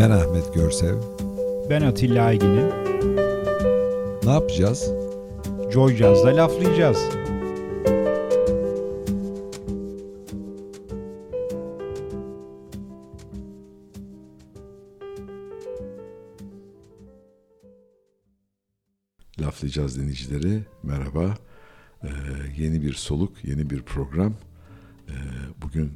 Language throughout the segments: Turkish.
Ben Ahmet Görsev. Ben Atilla Aygin'im. Ne yapacağız? Joy Jazz'da laflayacağız. Laflayacağız dinleyicileri. Merhaba. Ee, yeni bir soluk, yeni bir program. Ee, bugün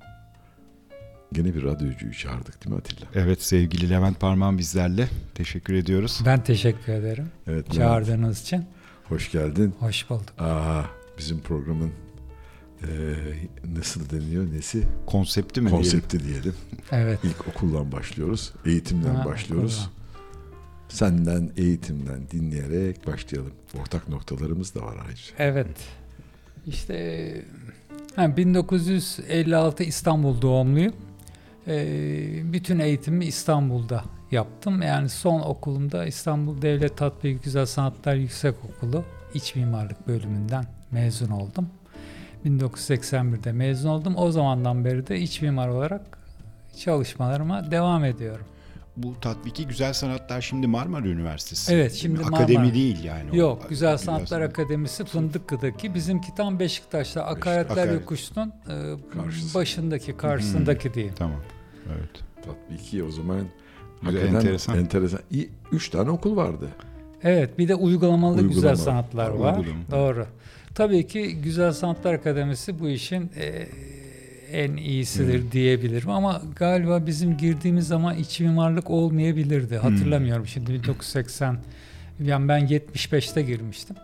yine bir radyocuyu çağırdık değil mi Atilla? Evet sevgili Levent Parmağan bizlerle. Teşekkür ediyoruz. Ben teşekkür ederim Evet. çağırdığınız için. Hoş geldin. Hoş bulduk. Aa, bizim programın e, nasıl deniliyor? Nesi? Konsepti mi? Konsepti diyelim. Evet. İlk okuldan başlıyoruz. Eğitimden Ha, başlıyoruz. okuldan. Senden, eğitimden dinleyerek başlayalım. Ortak noktalarımız da var ayrıca. Evet. İşte ha, 1956 İstanbul doğumluyum. Ee, bütün eğitimi İstanbul'da yaptım. Yani son okulumda İstanbul Devlet Tatbik Güzel Sanatlar Yüksekokulu İç Mimarlık bölümünden mezun oldum. 1981'de mezun oldum. O zamandan beri de iç mimar olarak çalışmalarıma devam ediyorum. Bu tatbiki güzel sanatlar şimdi Marmara Üniversitesi. Evet, şimdi Akademi Marmara. değil yani. o. Yok, Güzel Sanatlar Sanat- Akademisi Fındıklı'daki bizimki tam Beşiktaş'ta Akaretler Akaret. Yokuşu'nun e, Karşısı. başındaki, karşısındaki diyeyim. Tamam. Evet. Tatbiki o zaman Güzel, hakikaten enteresan. enteresan. İyi, üç tane okul vardı. Evet, bir de uygulamalı Uygulama. güzel sanatlar var. Uygulama. Doğru. Tabii ki Güzel Sanatlar Akademisi bu işin e, en iyisidir diyebilirim ama galiba bizim girdiğimiz zaman iç mimarlık olmayabilirdi. Hatırlamıyorum şimdi 1980 yani ben 75'te girmiştim.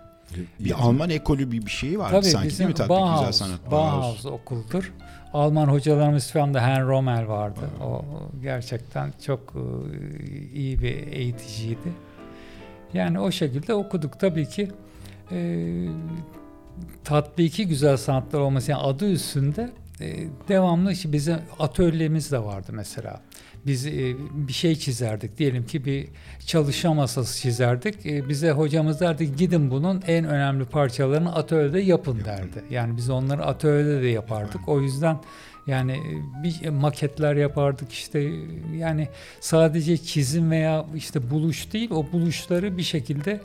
Bir Alman ekolü bir bir şeyi vardı Tabii sanki bizim değil mi? Güzel Bauhaus, sanat. Bauhaus okuldur. Alman hocalarımız falan da Hen Rommel vardı. O gerçekten çok e, iyi bir eğiticiydi. Yani o şekilde okuduk. Tabii ki e, tatbiki güzel sanatlar olması yani adı üstünde e, devamlı işte bizim atölyemiz de vardı mesela. Biz e, bir şey çizerdik. Diyelim ki bir çalışma masası çizerdik. E, bize hocamız derdi gidin bunun en önemli parçalarını atölyede yapın derdi. Yani biz onları atölyede de yapardık. O yüzden yani e, bir maketler yapardık işte yani sadece çizim veya işte buluş değil o buluşları bir şekilde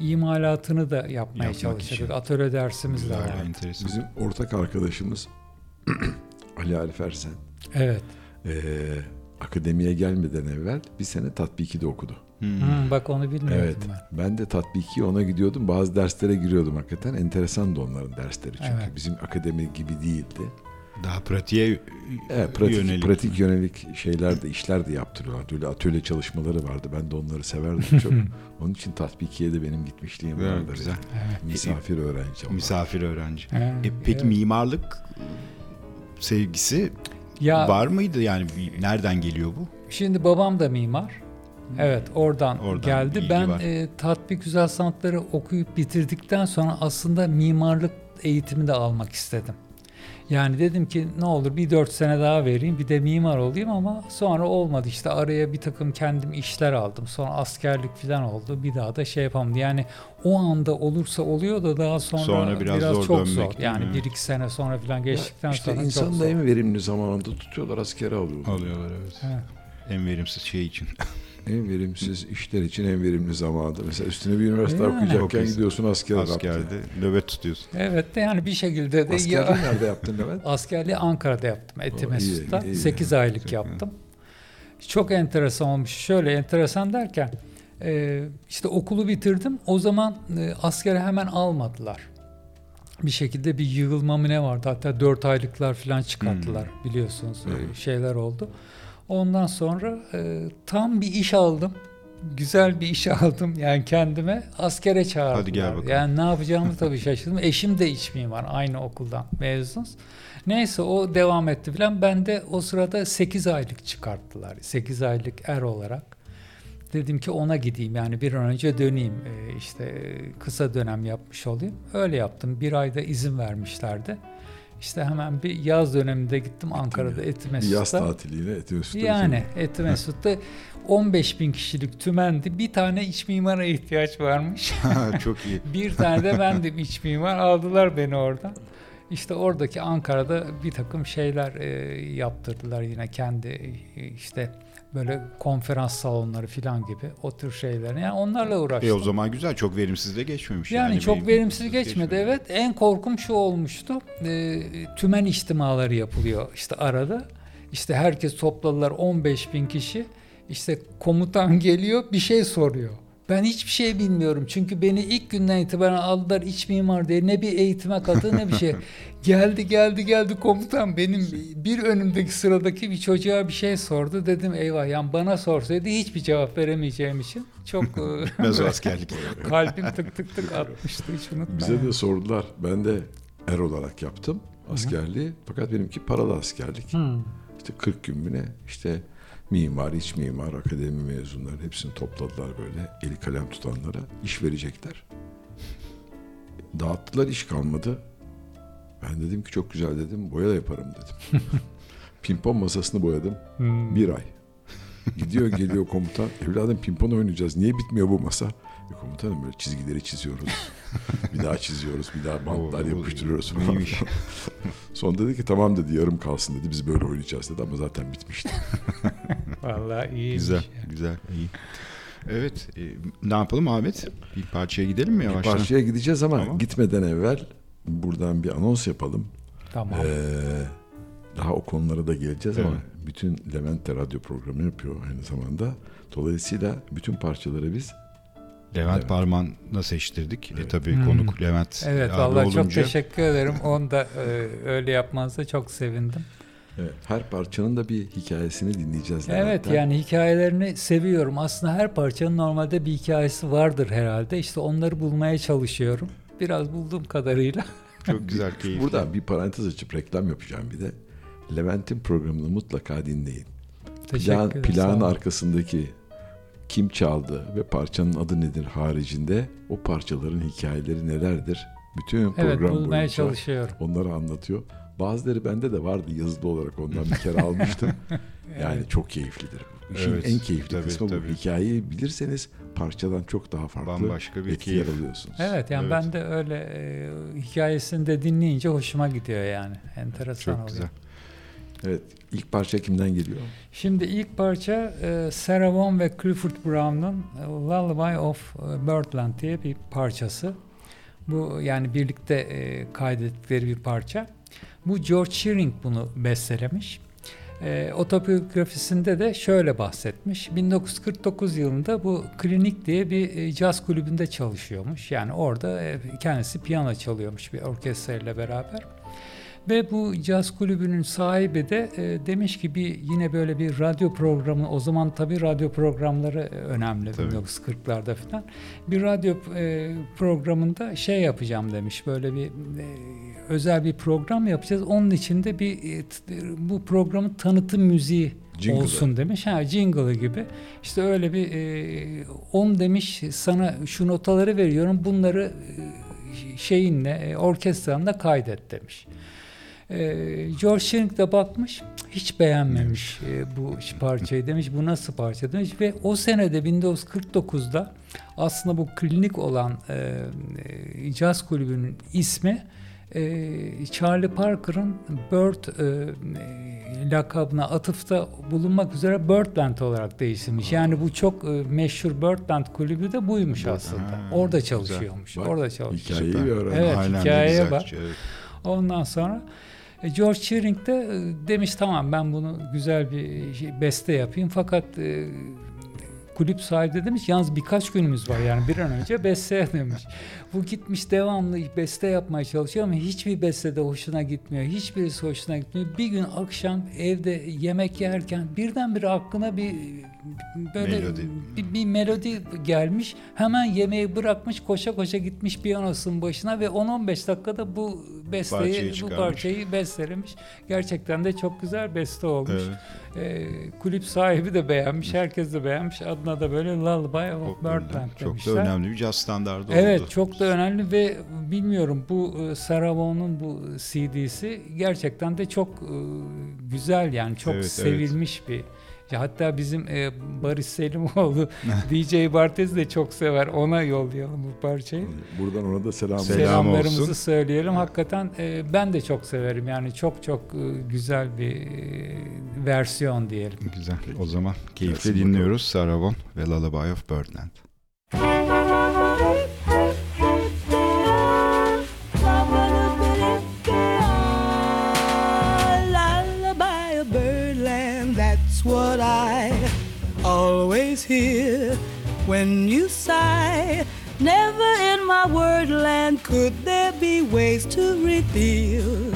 imalatını da yapmaya Yapmak çalışırdık. için. Atölye dersimiz de vardı. enteresan. Bizim ortak arkadaşımız Ali Arif Ersen. Evet. Ee, akademiye gelmeden evvel bir sene tatbikide okudu. Hmm. Hmm, bak onu bilmiyordum Evet. ben. Ben de tatbiki ona gidiyordum. Bazı derslere giriyordum hakikaten. Enteresan da onların dersleri. Çünkü Evet. bizim akademi gibi değildi. Daha pratiğe Evet, pratik, yönelik. pratik yönelik şeyler de işler de yaptırıyorlardı. Öyle atölye çalışmaları vardı. Ben de onları severdim çok. Onun için tatbikiye de benim gitmişliğim Evet, vardı. güzel. Evet. Misafir öğrenci olarak. Misafir öğrenci. Evet, E, peki evet. mimarlık sevgisi Ya var mıydı? Yani nereden geliyor bu? şimdi babam da mimar. Evet oradan, Oradan geldi. Ben var. e, tatbik güzel sanatları okuyup bitirdikten sonra aslında mimarlık eğitimi de almak istedim. Yani dedim ki ne olur bir dört sene daha vereyim bir de mimar olayım ama sonra olmadı işte araya bir takım kendim işler aldım sonra askerlik falan oldu bir daha da şey yapamadım yani o anda olursa oluyor da daha sonra, Sonra biraz zor çok dönmek, zor yani mi? bir iki sene sonra falan geçtikten işte sonra insan çok da zor. en verimli zamanında tutuyorlar askere alıyorlar. Alıyorlar evet. Evet. En verimsiz şey için. En verimsiz işler için en verimli zamanda. Mesela üstüne bir üniversite Yani. okuyacakken gidiyorsun askere Askerde nöbet tutuyorsun. Evet de yani bir şekilde de Askerliği nerede yaptın Levent? Askerliği Ankara'da yaptım. İyi, iyi. 8 aylık Çok yaptım. Çok enteresan olmuş. Şöyle enteresan derken e, işte okulu bitirdim. O zaman e, askere hemen almadılar. Bir şekilde bir yığılma mı ne vardı? Hatta 4 aylıklar falan çıkarttılar biliyorsunuz. e, hı. şeyler oldu. Ondan sonra e, tam bir iş aldım. Güzel bir iş aldım yani kendime askere çağırdılar. Hadi gel bakalım. Yani ne yapacağımı tabii şaşırdım. Eşim de iç mimar aynı okuldan mezunuz. Neyse o devam etti falan. Ben de o sırada 8 aylık çıkarttılar. 8 aylık er olarak. Dedim ki ona gideyim yani bir an önce döneyim Ee, işte e, kısa dönem yapmış olayım. Öyle yaptım. Bir ayda izin vermişlerdi. İşte hemen bir yaz döneminde gittim Ankara'da Bir yaz tatiliyle Etimesgut'ta. Yani Etimesgut'ta 15 bin kişilik tümendi. Bir tane iç mimara ihtiyaç varmış. Çok iyi. Bir tane de bendim iç mimar. Aldılar beni oradan. İşte oradaki Ankara'da bir takım şeyler e, yaptırdılar yine kendi e, işte böyle konferans salonları falan gibi o tür şeyler. Yani onlarla uğraştım. E o zaman güzel çok verimsiz de geçmemiş. Yani, yani çok Bir- verimsiz geçmedi evet. En korkum şu olmuştu. E, tümen içtimaları yapılıyor işte arada. İşte herkes topladılar 15 bin kişi. İşte komutan geliyor bir şey soruyor. Ben hiçbir şey bilmiyorum. Çünkü beni ilk günden itibaren aldılar iç mimar diye. Ne bir eğitime katı ne bir şey. geldi geldi geldi komutan benim bir önümdeki sıradaki bir çocuğa bir şey sordu. Dedim eyvah yani bana sorsaydı hiçbir cevap veremeyeceğim için. Çok Mezun askerlik. kalbim tık tık tık atmıştı hiç unutmam. Bize de sordular. Ben de er olarak yaptım askerliği. Fakat benimki paralı askerlik. Hmm. İşte 40 gün mü ne? İşte mimar, iç mimar, akademi mezunları hepsini topladılar böyle. Eli kalem tutanlara iş verecekler. Dağıttılar iş kalmadı. Ben dedim ki çok güzel dedim. Boya da yaparım dedim. Pimpon masasını boyadım. Hmm. Bir ay. Gidiyor geliyor komutan. Evladım pimpon oynayacağız. Niye bitmiyor bu masa? E, komutanım böyle çizgileri çiziyoruz. bir daha çiziyoruz. Bir daha bantlar yapıştırıyoruz falan. iyiymiş. Son dedi ki tamam dedi yarım kalsın dedi. Biz böyle oynayacağız dedi ama zaten bitmişti. Vallahi iyiymiş. güzel, güzel, iyi. Evet, e, ne yapalım Ahmet? Bir parçaya gidelim mi yavaştan? Parçaya gideceğiz ama Tamam. gitmeden evvel buradan bir anons yapalım. Tamam. Ee, daha o konulara da geleceğiz ama Evet. bütün Levent de radyo programı yapıyor aynı zamanda. Dolayısıyla bütün parçaları biz Levent Evet. Parman'la seçtirdik. E Evet. tabii Hmm. konuk Levent Evet abi vallahi çok olunca teşekkür ederim. Onu da e, öyle yapmanıza çok sevindim. evet, her parçanın da bir hikayesini dinleyeceğiz. Evet Levent'ten. yani hikayelerini seviyorum. Aslında her parçanın normalde bir hikayesi vardır herhalde. İşte onları bulmaya çalışıyorum. Biraz bulduğum kadarıyla. çok güzel, keyifli. Burada bir parantez açıp reklam yapacağım bir de. Levent'in programını mutlaka dinleyin. Teşekkür Plan, planın arkasındaki kim çaldı ve parçanın adı nedir haricinde o parçaların hikayeleri nelerdir? Bütün Evet program bulmaya boyunca çalışıyorum. onları anlatıyor. Bazıları bende de vardı yazılı olarak ondan bir kere almıştım. Yani Evet. çok keyiflidir. İşin Evet, en keyifli tabii, kısmı tabii. bu. Hikayeyi bilirseniz parçadan çok daha farklı Bambaşka bir etkiler keyif. alıyorsunuz. Evet yani Evet. ben de öyle e, hikayesini de dinleyince hoşuma gidiyor yani. Enteresan Çok oluyor. güzel. Evet. İlk parça kimden geliyor? Şimdi ilk parça e, Sarah Vaughan ve Clifford Brown'un e, Lullaby of e, Birdland diye bir parçası. Bu yani birlikte kaydettikleri bir parça. Bu George Shearing bunu bestelemiş. E, otobiyografisinde de şöyle bahsetmiş. 1949 yılında bu Klinik diye bir caz kulübünde çalışıyormuş. Yani orada kendisi piyano çalıyormuş bir orkestrayla beraber. Ve bu caz kulübünün sahibi de e, demiş ki bir yine böyle bir radyo programı o zaman tabii radyo programları e, önemli Tabii. 1940'larda falan. Bir radyo e, programında şey yapacağım demiş. Böyle bir e, özel bir program yapacağız. Onun içinde bir e, t- bu programın tanıtım müziği Jingle'ı. olsun demiş. Ha jingle'ı gibi. İşte öyle bir e, on demiş sana şu notaları veriyorum. Bunları e, şeyinle e, orkestranla kaydet demiş. E, George Shearing de bakmış hiç beğenmemiş e, bu parçayı demiş bu nasıl parça demiş ve o senede 1949'da aslında bu klinik olan e, e, caz kulübünün ismi Charlie Parker'ın Bird lakabına atıfta bulunmak üzere Birdland olarak değiştirmiş. Yani bu çok meşhur Birdland kulübü de buymuş aslında. Ha, Orada güzel. çalışıyormuş. Bak, Orada çalışıyor. Hikayeyi öğrendim. Evet, Aynen, hikayeye güzel. bak. Evet. Ondan sonra George Shearing de e, demiş tamam ben bunu güzel bir şey, beste yapayım. Fakat e, kulüp sahibi de demiş yalnız birkaç günümüz var yani bir an önce besteye demiş. Bu gitmiş devamlı beste yapmaya çalışıyor ama hiçbir beste de hoşuna gitmiyor. Hiçbirisi hoşuna gitmiyor. Bir gün akşam evde yemek yerken birdenbire aklına bir böyle Melodi. Bir, bir melodi gelmiş. Hemen yemeği bırakmış koşa koşa gitmiş piyanosunun başına ve 10-15 dakikada bu besteyi Parçayı bu parçayı bestelemiş. Gerçekten de çok güzel beste olmuş. Evet. Ee, kulüp sahibi de beğenmiş, herkes de beğenmiş. Adına da böyle Lullaby of Birdland çok demişler. da önemli bir caz standardı Evet oldu. çok da önemli ve bilmiyorum bu e, Sarah Vaughan'un bu CD'si gerçekten de çok e, güzel yani çok Evet, evet. sevilmiş bir ya hatta bizim e, Barış Selimoğlu DJ Bartez de çok sever. Ona yollayalım bu parçayı. Buradan ona da selam. Selam Selamlarımızı olsun. söyleyelim. Hakikaten e, ben de çok severim. Yani çok çok e, güzel bir e, versiyon diyelim. Güzel. O zaman keyifle dinliyoruz Sarah Vaughan ve Lullaby of Birdland. Lullaby always here when you sigh. Never in my wordland could there be ways to reveal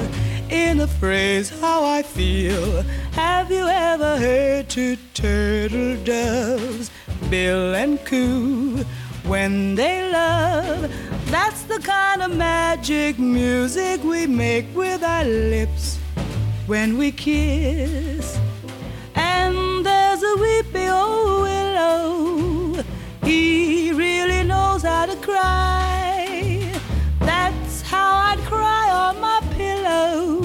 in a phrase how I feel. Have you ever heard two turtle doves, bill and coo, when they love? That's the kind of magic music we make with our lips when we kiss. Weepy old oh, willow, he really knows how to cry. That's how I'd cry on my pillow.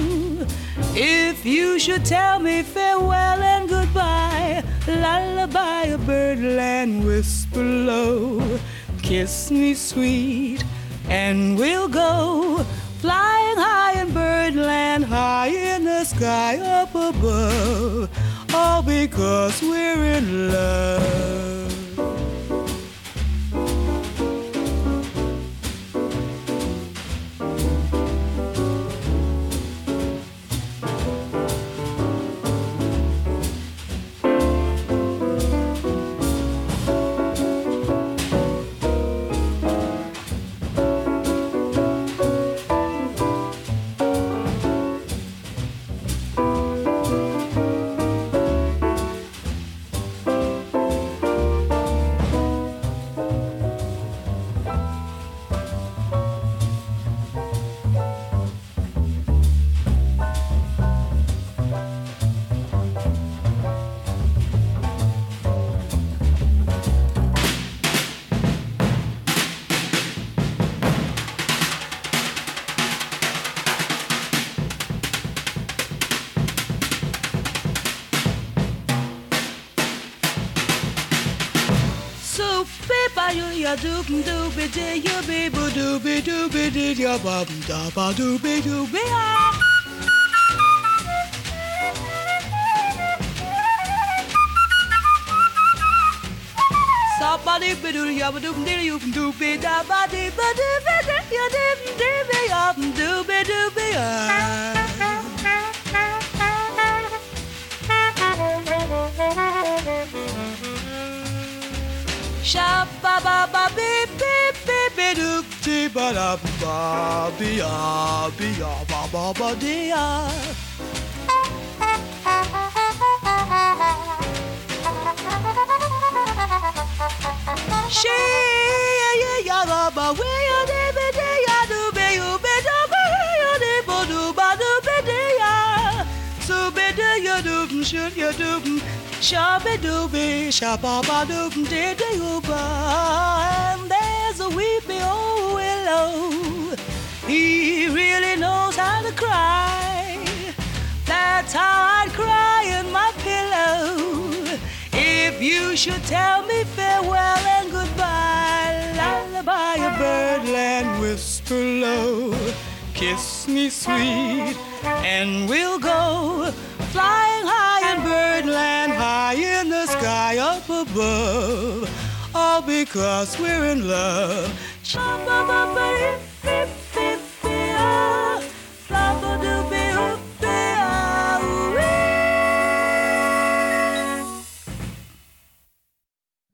If you should tell me farewell and goodbye, lullaby a birdland whisper low, kiss me sweet, and we'll go flying high in birdland, high in the sky up above, all because we're in love. do you be bo do be do be did ya bum da ba do be do be ah. Somebody be do ya ba do be do do be da ba di ba do be do ya do be do be ya do be do be ah. Ba da ba ya ba ba ba dee ya. She ya ya ya ba ba we ya de be de ya do be you be do be ya de bo do ba do be de ya. So be do ya do shoot ya do shabba do be shabba ba do de de you ba. And there's a weepy old willow. He really knows how to cry. That's how I'd cry in my pillow. If you should tell me farewell and goodbye, lullaby a birdland whisper low, kiss me sweet, and we'll go flying high in birdland, high in the sky up above, all because we're in love.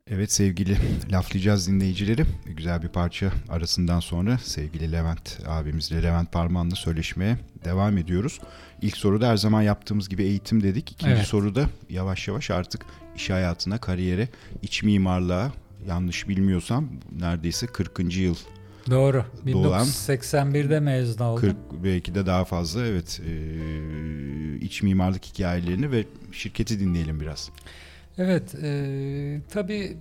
Evet sevgili laflayacağız dinleyicileri. Güzel bir parça arasından sonra sevgili Levent abimizle Levent Parman'la söyleşmeye devam ediyoruz. İlk soruda her zaman yaptığımız gibi eğitim dedik. İkinci Evet. soruda yavaş yavaş artık iş hayatına, kariyere, iç mimarlığa yanlış bilmiyorsam neredeyse 40. yıl Doğru. Doğan. 1981'de mezun oldum. 40 belki de daha fazla evet e, iç mimarlık hikayelerini ve şirketi dinleyelim biraz. Evet, e, tabii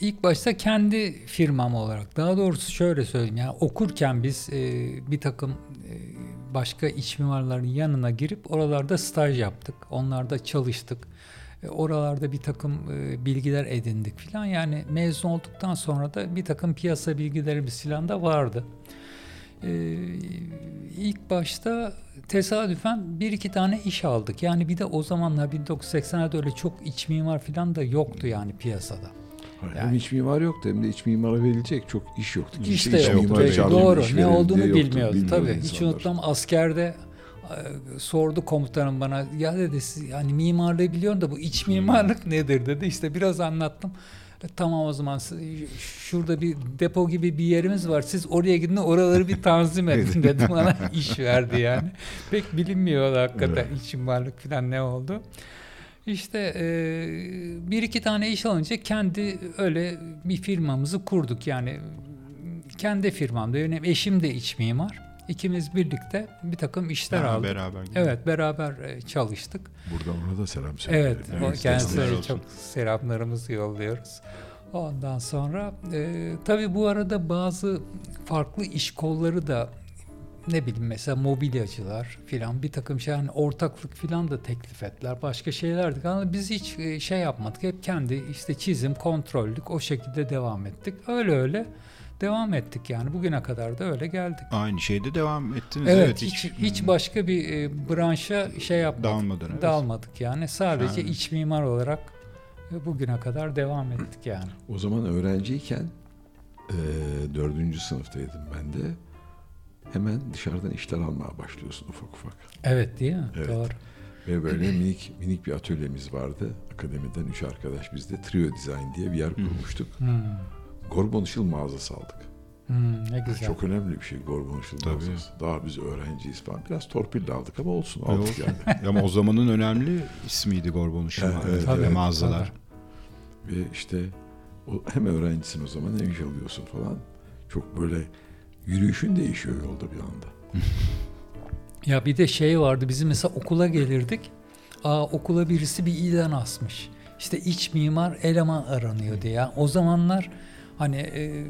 ilk başta kendi firmam olarak, daha doğrusu şöyle söyleyeyim, yani okurken biz e, bir takım e, başka iç mimarların yanına girip oralarda staj yaptık, onlarda çalıştık, oralarda bir takım e, bilgiler edindik filan. Yani mezun olduktan sonra da bir takım piyasa bilgilerimiz filan da vardı. E, ilk başta tesadüfen bir iki tane iş aldık. Yani bir de o zamanlar 1980'lerde öyle çok iç mimar falan da yoktu yani piyasada. Hem Yani- iç mimar yoktu hem de iç mimara verilecek çok iş yoktu. Kimse İşte iç yoktu. doğru. iş Ne olduğunu bilmiyordu. Tabii hiç unutmam askerde e, sordu komutanım bana ya dedi siz yani mimarlığı biliyorsun da bu iç mimarlık nedir dedi. İşte biraz anlattım. E, Tamam o zaman şurada bir depo gibi bir yerimiz var. Siz oraya gidin oraları bir tanzim edin dedi bana iş verdi yani. Pek bilinmiyor hakikaten iç mimarlık falan ne oldu. İşte e, bir iki tane iş alınca kendi öyle bir firmamızı kurduk yani kendi firmamda benim eşim de iç mimar. İkimiz birlikte bir takım işler Ha, aldık. beraber. Evet beraber e, çalıştık. Buradan ona da selam söyleyelim. Evet, Yani kendisine çok selamlarımızı yolluyoruz. Ondan sonra e, tabii bu arada bazı farklı iş kolları da ne bileyim mesela mobilyacılar filan bir takım şey yani ortaklık filan da teklif ettiler. Başka şeylerdi ama biz hiç e, şey yapmadık. Hep kendi işte çizim, kontrollük o şekilde devam ettik. Öyle öyle devam ettik yani bugüne kadar da öyle geldik. Aynı şeyde devam ettiniz. Evet, hiç, hiç, başka bir e, branşa şey yapmadık. Dalmadan, evet. Dalmadık yani. Sadece Şahane. iç mimar olarak e, bugüne kadar devam ettik yani. O zaman öğrenciyken e, dördüncü sınıftaydım ben de. Hemen dışarıdan işler almaya başlıyorsun ufak ufak. Evet değil mi? Evet. Doğru. Ve böyle minik minik bir atölyemiz vardı. Akademiden üç arkadaş biz de Trio Design diye bir yer kurmuştuk. Hmm. Gorbon Işıl mağazası aldık. Hmm, ne güzel. Çok önemli bir şey Gorbon Işıl Tabii. mağazası. Daha biz öğrenciyiz falan. Biraz torpille aldık ama olsun Evet. aldık yani. Ama o zamanın önemli ismiydi Gorbon Işığı Evet, evet, ve evet. mağazalar. Ve işte o, hem öğrencisin o zaman hem iş alıyorsun falan. Çok böyle yürüyüşün değişiyor yolda bir anda. Ya bir de şey vardı bizim mesela okula gelirdik. Aa okula birisi bir ilan asmış. İşte iç mimar eleman aranıyor diye. Yani o zamanlar hani e,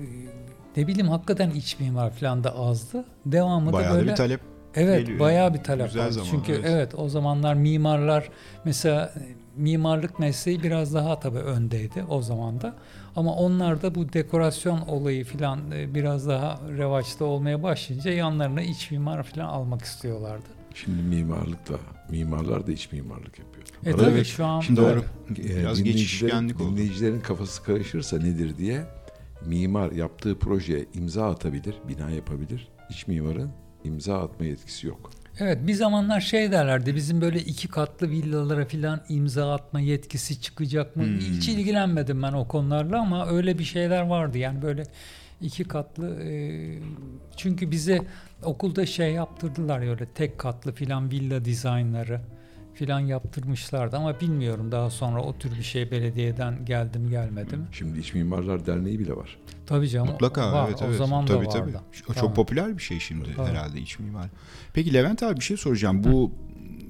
ne bileyim hakikaten iç mimar falan da azdı. Devamı Bayağı da da böyle bir talep. Evet geliyor. bayağı bir talep Güzel zaman, Çünkü evet. evet. o zamanlar mimarlar mesela e, mimarlık mesleği biraz daha tabii öndeydi o zaman da. Ama onlar da bu dekorasyon olayı filan e, biraz daha revaçta olmaya başlayınca yanlarına iç mimar filan almak istiyorlardı. Şimdi mimarlık da, mimarlar da iç mimarlık yapıyor. E Arada tabii şu an Şimdi Doğru. e, Biraz dinleyicilerin- geçişkenlik oldu. Dinleyicilerin kafası karışırsa nedir diye mimar yaptığı projeye imza atabilir, bina yapabilir. İç mimarın imza atma yetkisi yok. Evet bir zamanlar şey derlerdi bizim böyle iki katlı villalara filan imza atma yetkisi çıkacak mı? Hmm. Hiç ilgilenmedim ben o konularla ama öyle bir şeyler vardı yani böyle iki katlı e, çünkü bize okulda şey yaptırdılar ya öyle tek katlı filan villa dizaynları filan yaptırmışlardı ama bilmiyorum daha sonra o tür bir şey belediyeden geldi mi gelmedi mi? Şimdi İç Mimarlar Derneği bile var. Tabii canım. Mutlaka var. evet O evet. zaman tabii, da tabii. vardı. O Tamam. çok popüler bir şey şimdi Tabii. herhalde iç mimar. Peki Levent abi bir şey soracağım. Bu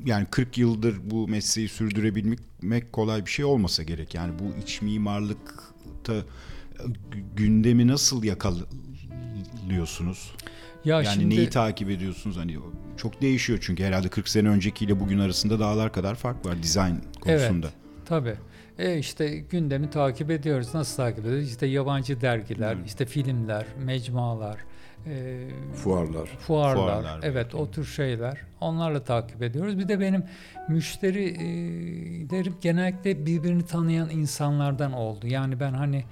yani 40 yıldır bu mesleği sürdürebilmek kolay bir şey olmasa gerek. Yani bu iç mimarlıkta e, gündemi nasıl yakalıyorsunuz? Ya yani şimdi neyi takip ediyorsunuz? Hani çok değişiyor çünkü herhalde 40 sene öncekiyle bugün arasında dağlar kadar fark var dizayn konusunda. Tabii. E işte gündemi takip ediyoruz. Nasıl takip ediyoruz? İşte yabancı dergiler, Hı. işte filmler, mecmualar, e, Fuarlar. fuarlar, Fuarlar evet belki. o tür şeyler. Onlarla takip ediyoruz. Bir de benim müşterilerim genellikle birbirini tanıyan insanlardan oldu. Yani ben hani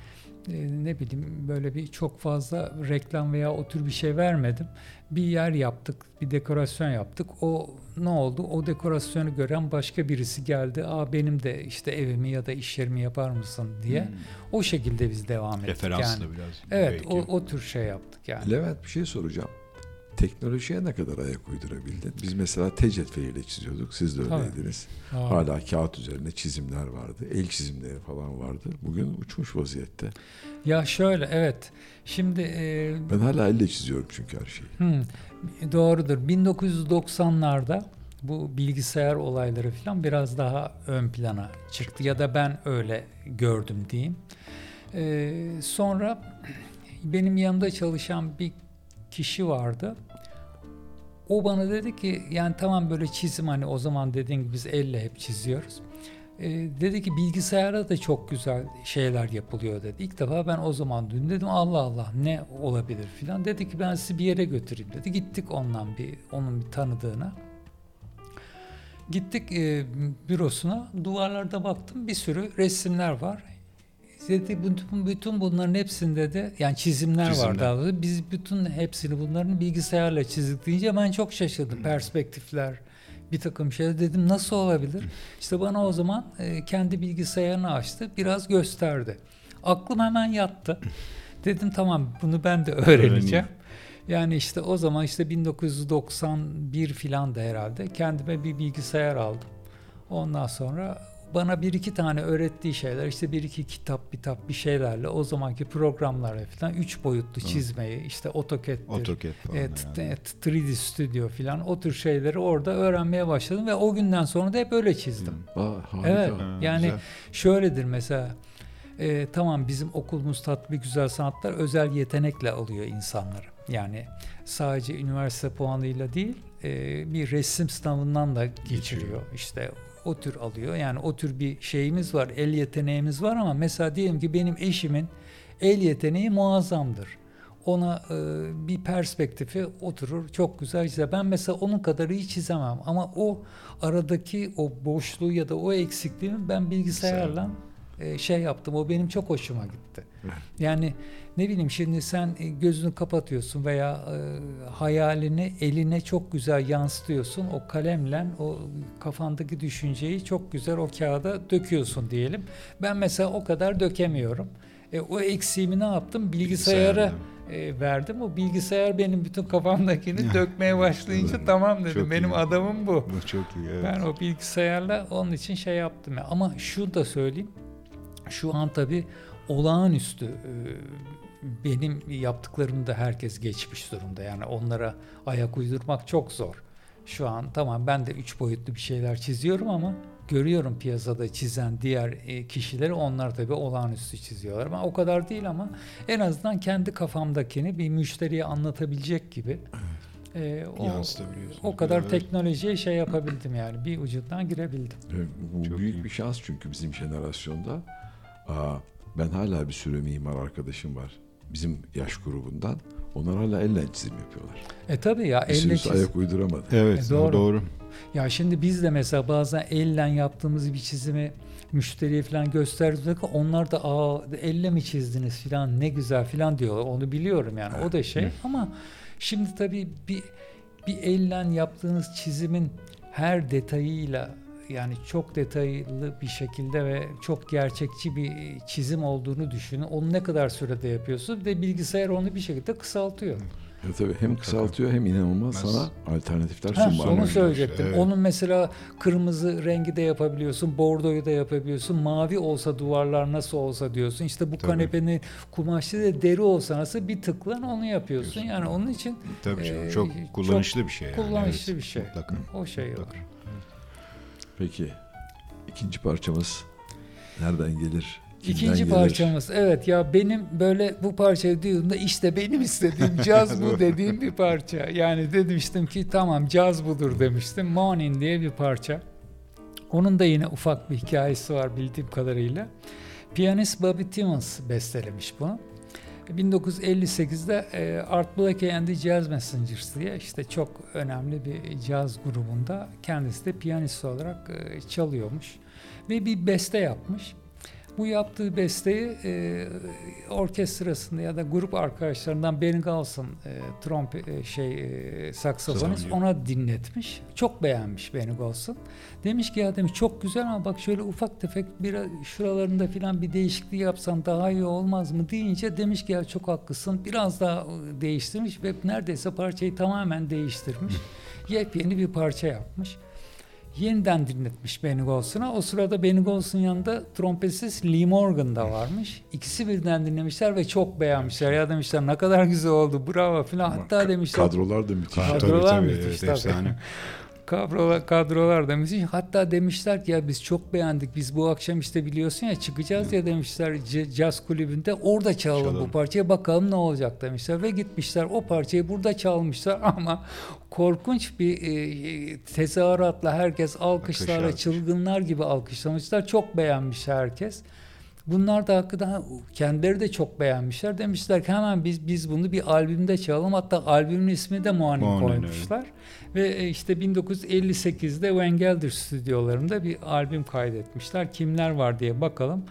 e, ne bileyim böyle bir çok fazla reklam veya o tür bir şey vermedim. Bir yer yaptık, bir dekorasyon yaptık. O ne oldu? O dekorasyonu gören başka birisi geldi. Aa benim de işte evimi ya da iş yerimi yapar mısın diye. Hmm. O şekilde biz devam ettik. Referansla yani. biraz. Evet, belki. o, o tür şey yaptık yani. Levent bir şey soracağım. Teknolojiye ne kadar ayak uydurabildin? Biz mesela T cetveliyle çiziyorduk. Siz de öyleydiniz. Hala kağıt üzerine çizimler vardı. El çizimleri falan vardı. Bugün uçmuş vaziyette. Ya şöyle evet. Şimdi e, Ben hala elle çiziyorum çünkü her şeyi. hmm, doğrudur. 1990'larda bu bilgisayar olayları falan biraz daha ön plana çıktı ya da ben öyle gördüm diyeyim. E, sonra benim yanımda çalışan bir kişi vardı. O bana dedi ki yani tamam böyle çizim hani o zaman dediğin gibi biz elle hep çiziyoruz. E, dedi ki bilgisayarda da çok güzel şeyler yapılıyor dedi. İlk defa ben o zaman dün dedim Allah Allah ne olabilir filan. Dedi ki ben sizi bir yere götüreyim dedi. Gittik ondan bir onun bir tanıdığına. Gittik e, bürosuna. Duvarlarda baktım bir sürü resimler var. Dedi bütün, bütün bunların hepsinde de yani çizimler, Çizimler. var daha doğrusu. Biz bütün hepsini bunların bilgisayarla çizdik deyince ben çok şaşırdım. Perspektifler, bir takım şeyler dedim nasıl olabilir? İşte bana o zaman e, kendi bilgisayarını açtı, biraz gösterdi. Aklım hemen yattı. Dedim tamam bunu ben de öğreneceğim. Yani işte o zaman işte 1991 filan da herhalde kendime bir bilgisayar aldım. Ondan sonra bana bir iki tane öğrettiği şeyler işte bir iki kitap kitap bir şeylerle o zamanki programlarla falan üç boyutlu çizmeyi işte AutoCAD'dir, AutoCAD falan. Evet, yani. evet, 3D Studio filan o tür şeyleri orada öğrenmeye başladım ve o günden sonra da hep öyle çizdim. Aa, harika. Evet. Ha, Yani güzel. şöyledir mesela e, tamam bizim okulumuz tatbik güzel sanatlar özel yetenekle alıyor insanları. Yani sadece üniversite puanıyla değil e, bir resim sınavından da geçiriyor. İşte o tür alıyor. Yani o tür bir şeyimiz var, el yeteneğimiz var ama mesela diyelim ki benim eşimin el yeteneği muazzamdır. Ona e, bir perspektifi oturur, çok güzel çizer. Ben mesela onun kadar iyi çizemem ama o aradaki o boşluğu ya da o eksikliğimi ben bilgisayarla e, şey yaptım. O benim çok hoşuma gitti. Yani ne bileyim şimdi sen e, gözünü kapatıyorsun veya e, hayalini eline çok güzel yansıtıyorsun. O kalemle o kafandaki düşünceyi çok güzel o kağıda döküyorsun diyelim. Ben mesela o kadar dökemiyorum. E, o eksiğimi ne yaptım? Bilgisayara e, verdim. O bilgisayar benim bütün kafamdakini dökmeye başlayınca tamam dedim. Çok benim iyi. adamım bu. Bu çok iyi. Evet. Ben o bilgisayarla onun için şey yaptım. ya. Ama şu da söyleyeyim. Şu an tabii olağanüstü e, benim yaptıklarımı da herkes geçmiş durumda. Yani onlara ayak uydurmak çok zor. Şu an tamam ben de üç boyutlu bir şeyler çiziyorum ama görüyorum piyasada çizen diğer e, kişileri onlar tabii olağanüstü çiziyorlar. Ben o kadar değil ama en azından kendi kafamdakini bir müşteriye anlatabilecek gibi e, o, o kadar Evet. teknolojiye şey yapabildim yani bir ucundan girebildim. Evet, bu Çok büyük iyi. bir şans çünkü bizim jenerasyonda. Aa, ben hala bir sürü mimar arkadaşım var. Bizim yaş grubundan. Onlar hala elle çizim yapıyorlar. E tabii ya Bir elle sürüsü çiz. ayak uyduramadı. Evet, E, doğru. doğru. Ya şimdi biz de mesela bazen elle yaptığımız bir çizimi müşteriye falan gösterdiğimizde onlar da aa elle mi çizdiniz falan ne güzel falan diyorlar. Onu biliyorum yani o da şey ama şimdi tabii bir bir elle yaptığınız çizimin her detayıyla yani çok detaylı bir şekilde ve çok gerçekçi bir çizim olduğunu düşünün. Onu ne kadar sürede yapıyorsun? Bir de bilgisayar onu bir şekilde kısaltıyor. Ya tabii hem kısaltıyor hem inanılmaz sana alternatifler sunmaya onu söyleyecektim. Evet. Onun mesela kırmızı rengi de yapabiliyorsun, bordoyu da yapabiliyorsun. Mavi olsa duvarlar nasıl olsa diyorsun. İşte bu Tabii. kanepenin kumaşı da deri olsa nasıl bir tıkla onu yapıyorsun. Yani onun için Tabii canım. Ee, çok çok kullanışlı bir şey. Yani. kullanışlı evet. bir şey. Mutlaka. o şey var. Peki ikinci parçamız nereden gelir? Kimden İkinci gelir? parçamız evet ya benim böyle bu parçayı duyduğumda işte benim istediğim caz bu dediğim bir parça. Yani demiştim ki tamam caz budur demiştim. Morning diye bir parça. Onun da yine ufak bir hikayesi var bildiğim kadarıyla. Piyanist Bobby Timmons bestelemiş bunu. 1958'de e, Art Blakey and the Jazz Messengers diye işte çok önemli bir caz grubunda kendisi de piyanist olarak e, çalıyormuş ve bir beste yapmış. Bu yaptığı besteyi e, orkestrasında ya da grup arkadaşlarından Benny Golson e, trompe e, şey e, saksafonist ona dinletmiş. Çok beğenmiş Benny Golson. Demiş ki ya demiş çok güzel ama bak şöyle ufak tefek bir şuralarında filan bir değişikliği yapsan daha iyi olmaz mı deyince demiş ki ya çok haklısın. Biraz daha e, değiştirmiş ve neredeyse parçayı tamamen değiştirmiş. Yepyeni bir parça yapmış yeniden dinletmiş Benny Golson'a. O sırada Benny Golson yanında trompetsiz Lee Morgan da varmış. İkisi birden dinlemişler ve çok beğenmişler. Ya demişler ne kadar güzel oldu bravo filan. Hatta demişler Kadrolar da müthiş. Kadrolar tabii, tabii, müthiş, evet, tabii. efsane. kadrolar, kadrolar da müthiş. Hatta demişler ki ya biz çok beğendik. Biz bu akşam işte biliyorsun ya çıkacağız ya demişler c- caz kulübünde. Orada çalalım, Çalalım. bu parçayı bakalım ne olacak demişler. Ve gitmişler o parçayı burada çalmışlar ama korkunç bir e, tezahüratla herkes alkışlarla alkış. çılgınlar gibi alkışlamışlar. Çok beğenmiş herkes. Bunlar da hakikaten kendileri de çok beğenmişler. Demişler ki hemen biz biz bunu bir albümde çalalım. Hatta albümün ismi de Morning, koymuşlar. Ve e, işte 1958'de Van Gelder stüdyolarında bir albüm kaydetmişler. Kimler var diye bakalım.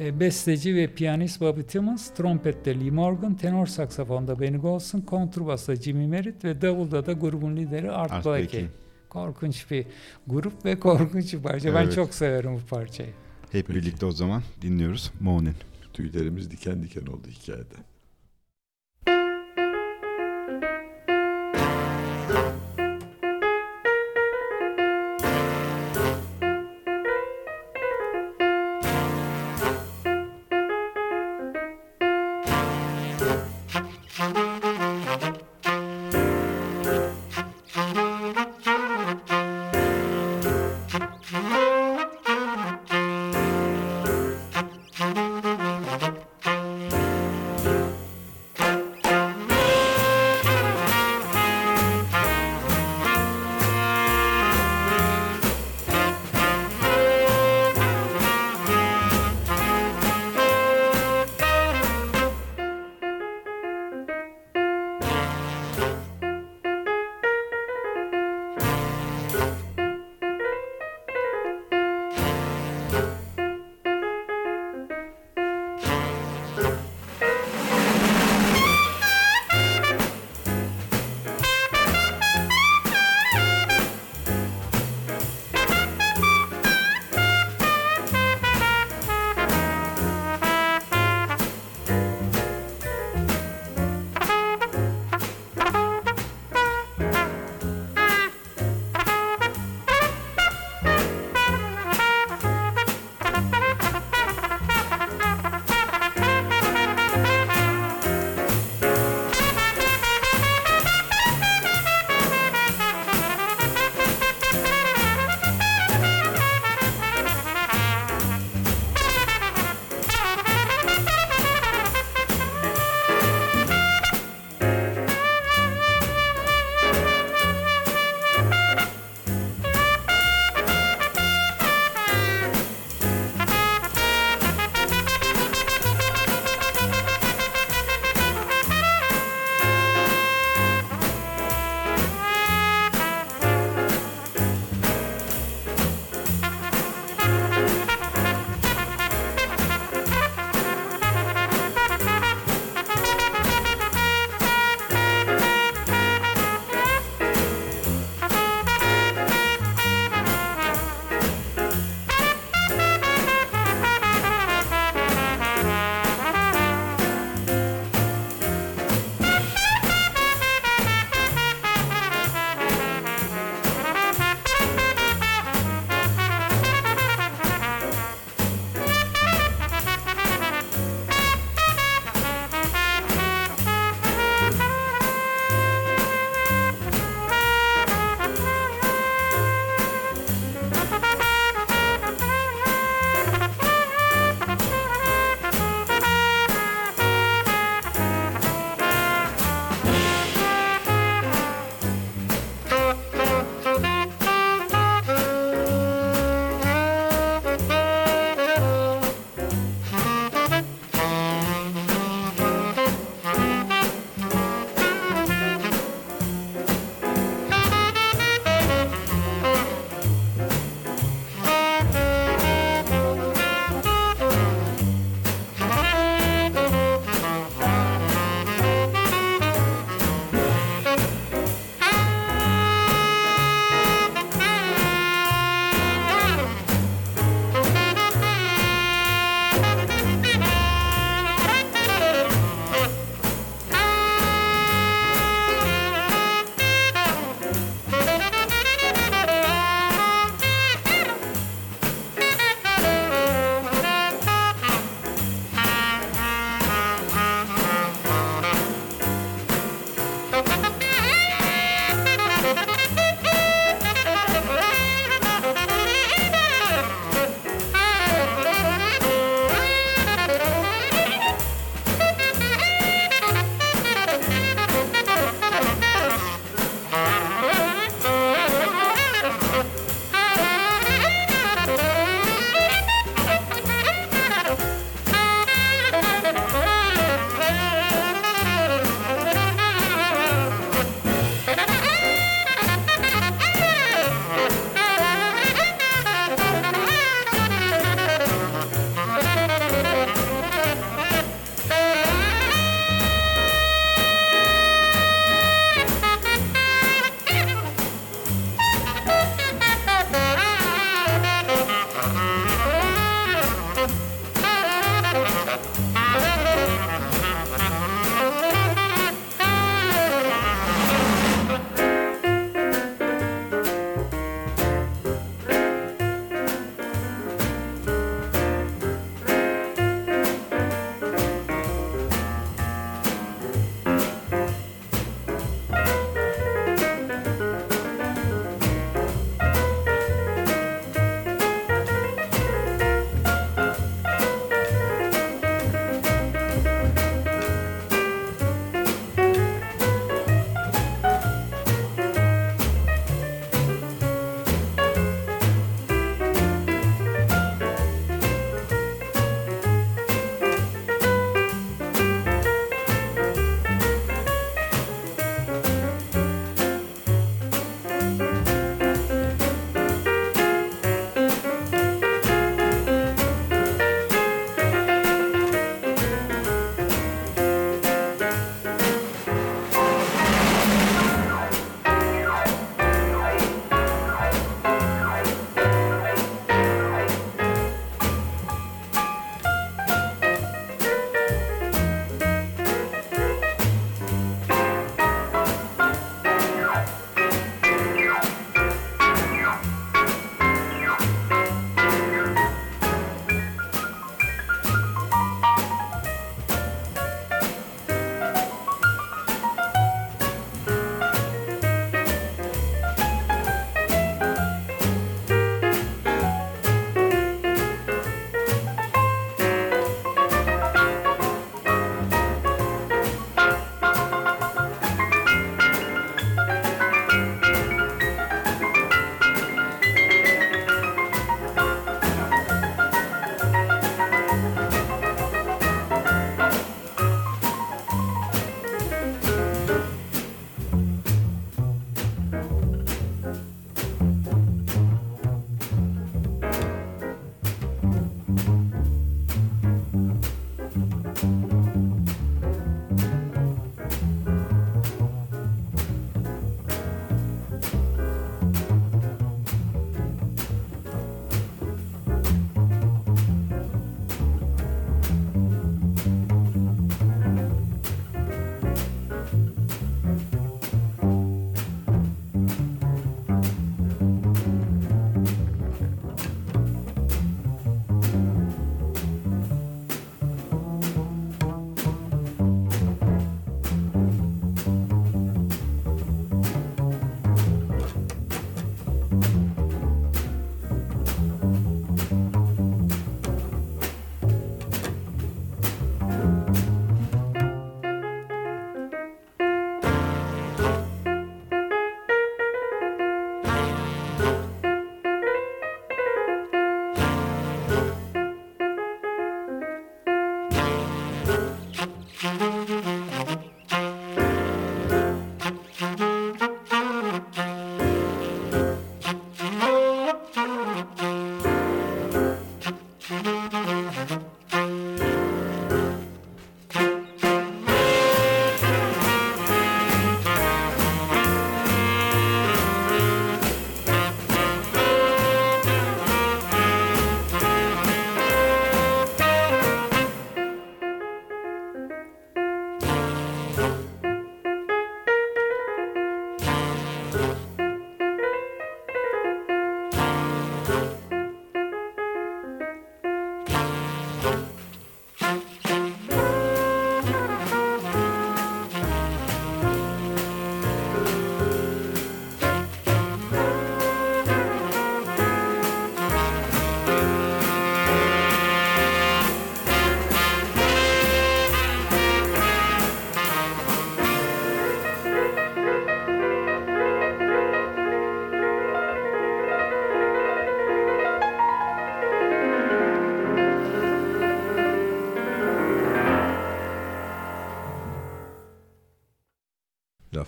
E, Besteci ve piyanist Bobby Timmons, trompette Lee Morgan, tenor saksafonda Benny Golson, kontrbasta Jimmy Merritt ve davulda da grubun lideri Art, Art Blakey. Korkunç bir grup ve korkunç bir parça. Ben Evet. çok severim bu parçayı. Hep Peki. birlikte o zaman dinliyoruz. Morning. Tüylerimiz diken diken oldu hikayede.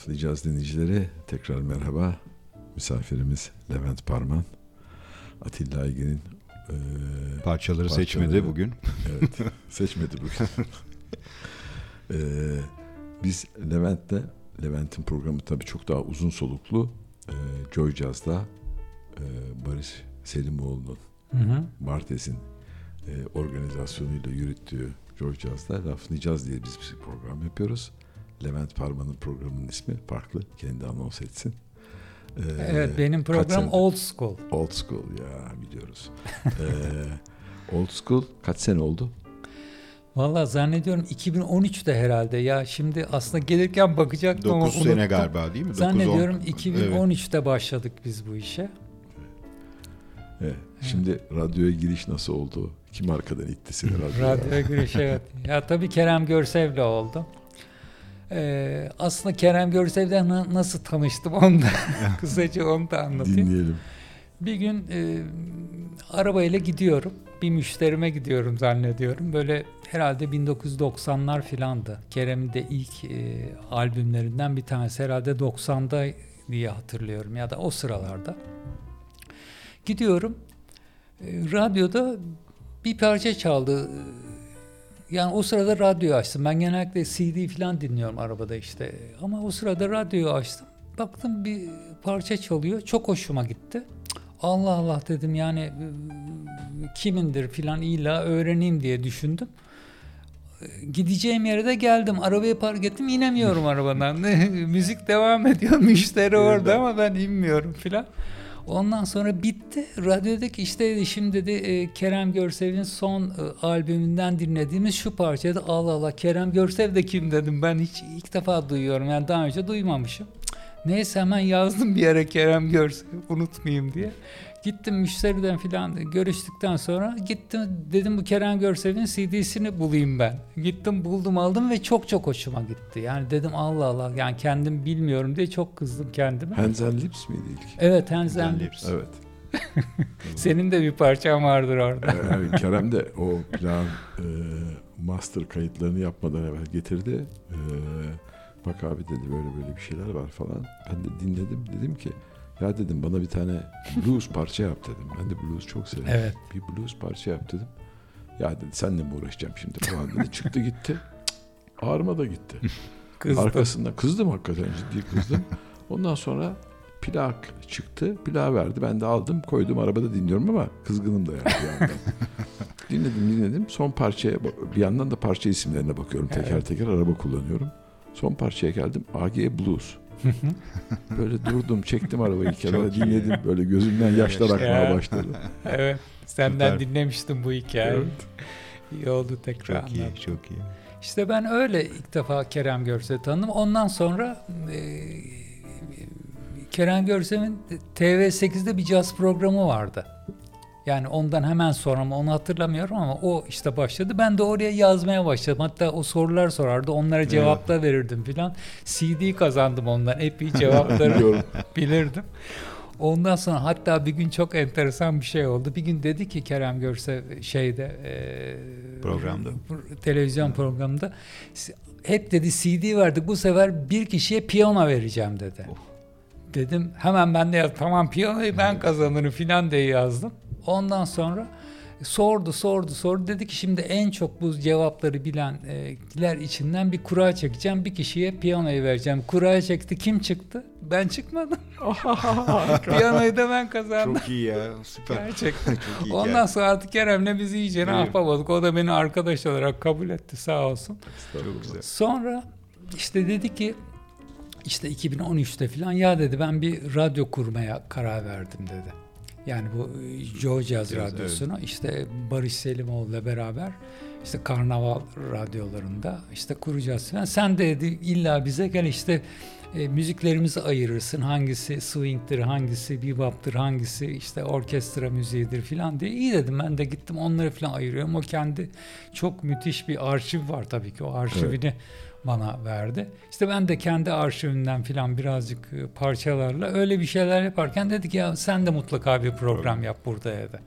Laflayacağız dinleyicileri. Tekrar merhaba. Misafirimiz Levent Parman. Atilla Aygin'in e, Parçaları, Parçaları. seçmedi bugün. evet seçmedi bugün. E, biz Levent'le Levent'in programı tabii çok daha uzun soluklu. E, Joy Jazz'da e, Barış Selimoğlu'nun Hı hı. Martes'in e, organizasyonuyla yürüttüğü Joy Jazz'da Laflayacağız diye biz bir program yapıyoruz. Levent Parman'ın programının ismi farklı. Kendi anons etsin. E, Evet benim program? Old School. Old School ya biliyoruz. e, old School kaç sene oldu? Valla zannediyorum 2013'te herhalde ya şimdi aslında gelirken bakacaktım ama 9 sene unuttum. galiba değil mi? 9-10. Zannediyorum Evet. 2013'te başladık biz bu işe. Evet. Şimdi radyoya giriş nasıl oldu? Kim arkadan itti seni radyoya? Radyoya giriş evet. Ya tabii Kerem Görsev'le oldu. Ee, aslında Kerem Görsev'den na- nasıl tanıştım onu da kısaca onu da anlatayım. Dinleyelim. Bir gün e, arabayla gidiyorum. Bir müşterime gidiyorum zannediyorum. Böyle herhalde 1990'lar filandı. Kerem'in de ilk e, albümlerinden bir tanesi. Herhalde 90'da diye hatırlıyorum ya da o sıralarda. Gidiyorum. E, radyoda bir parça çaldı. Yani o sırada radyoyu açtım. Ben genellikle CD falan dinliyorum arabada işte. Ama o sırada radyoyu açtım. Baktım bir parça çalıyor. Çok hoşuma gitti. Allah Allah dedim yani kimindir filan illa öğreneyim diye düşündüm. Gideceğim yere de geldim. Arabayı park ettim inemiyorum arabadan. Müzik devam ediyor. Müşteri orada ama ben inmiyorum filan. Ondan sonra bitti. Radyodaki işte şimdi dedi e, Kerem Görsev'in son e, albümünden dinlediğimiz şu parçaydı. Allah Allah Kerem Görsev de kim dedim. Ben hiç ilk defa duyuyorum. Yani daha önce duymamışım. Neyse hemen yazdım bir yere Kerem Görsev unutmayayım diye. Gittim müşteriden filan görüştükten sonra gittim dedim bu Kerem Görsev'in CD'sini bulayım ben. Gittim buldum aldım ve çok çok hoşuma gitti. Yani dedim Allah Allah yani kendim bilmiyorum diye çok kızdım kendime. Hands and Lips miydi ilk? Evet Hands and Hands and Lips. Evet. Senin de bir parçan vardır orada. Yani Kerem de o plan e, master kayıtlarını yapmadan evvel getirdi. E, bak abi dedi böyle böyle bir şeyler var falan. Ben de dinledim. Dedim ki ya dedim bana bir tane blues parça yap dedim. Ben de blues çok severim. Evet. Bir blues parça yap dedim. Ya dedi senle mi uğraşacağım şimdi falan dedi. Çıktı gitti. Ağrıma da gitti. Kızdım. Arkasında kızdım hakikaten ciddi kızdım. Ondan sonra plak çıktı. Plak verdi. Ben de aldım koydum arabada dinliyorum ama kızgınım da yani bir yandan. dinledim dinledim. Son parçaya bir yandan da parça isimlerine bakıyorum. Teker Evet. teker araba kullanıyorum. Son parçaya geldim. AG Blues. Böyle durdum çektim arabayı kenara iyi. dinledim. Böyle gözümden yaşlar akmaya Ya. başladı. Evet. Senden Süper. dinlemiştim bu hikayeyi. Evet. İyi oldu tekrar Çok iyi, anlattın. çok iyi. İşte ben öyle ilk defa Kerem Görsev'i tanıdım. Ondan sonra e, Kerem Görsev'in TV8'de bir caz programı vardı. Yani ondan hemen sonra mı onu hatırlamıyorum ama o işte başladı. Ben de oraya yazmaya başladım. Hatta o sorular sorardı. Onlara cevaplar verirdim filan. CD kazandım ondan. Epey cevapları bilirdim. Ondan sonra hatta bir gün çok enteresan bir şey oldu. Bir gün dedi ki Kerem Görse şeyde e, Programda. televizyon programında hep dedi CD verdik bu sefer bir kişiye piyano vereceğim dedi. Dedim hemen ben de yaz, tamam piyanoyu ben kazanırım filan diye yazdım. Ondan sonra sordu sordu sordu dedi ki şimdi en çok bu cevapları bilenler içinden bir kura çekeceğim bir kişiye piyanoyu vereceğim. Kurayı çekti kim çıktı? Ben çıkmadım. Piyanoyu da ben kazandım. Çok iyi ya, süper. Gerçekten. Çok iyi. Ondan sonra artık Kerem'le biz iyice ne yapamadık. O da beni arkadaş olarak kabul etti sağ olsun. Çok güzel. Sonra işte dedi ki işte 2013'te falan ya dedi ben bir radyo kurmaya karar verdim dedi. Yani bu Joe Jazz radyosunu işte Barış Selimoğlu'yla beraber işte karnaval radyolarında işte kuracağız falan. Sen de dedi illa bize gel işte e, müziklerimizi ayırırsın. Hangisi swing'tir, hangisi bebop'tır, hangisi işte orkestra müziğidir falan diye. İyi dedim ben de gittim onları falan ayırıyorum. O kendi çok müthiş bir arşiv var tabii ki. O arşivini bana verdi. İşte ben de kendi arşivimden falan birazcık e, parçalarla öyle bir şeyler yaparken dedik ya sen de mutlaka bir program yap burada evde.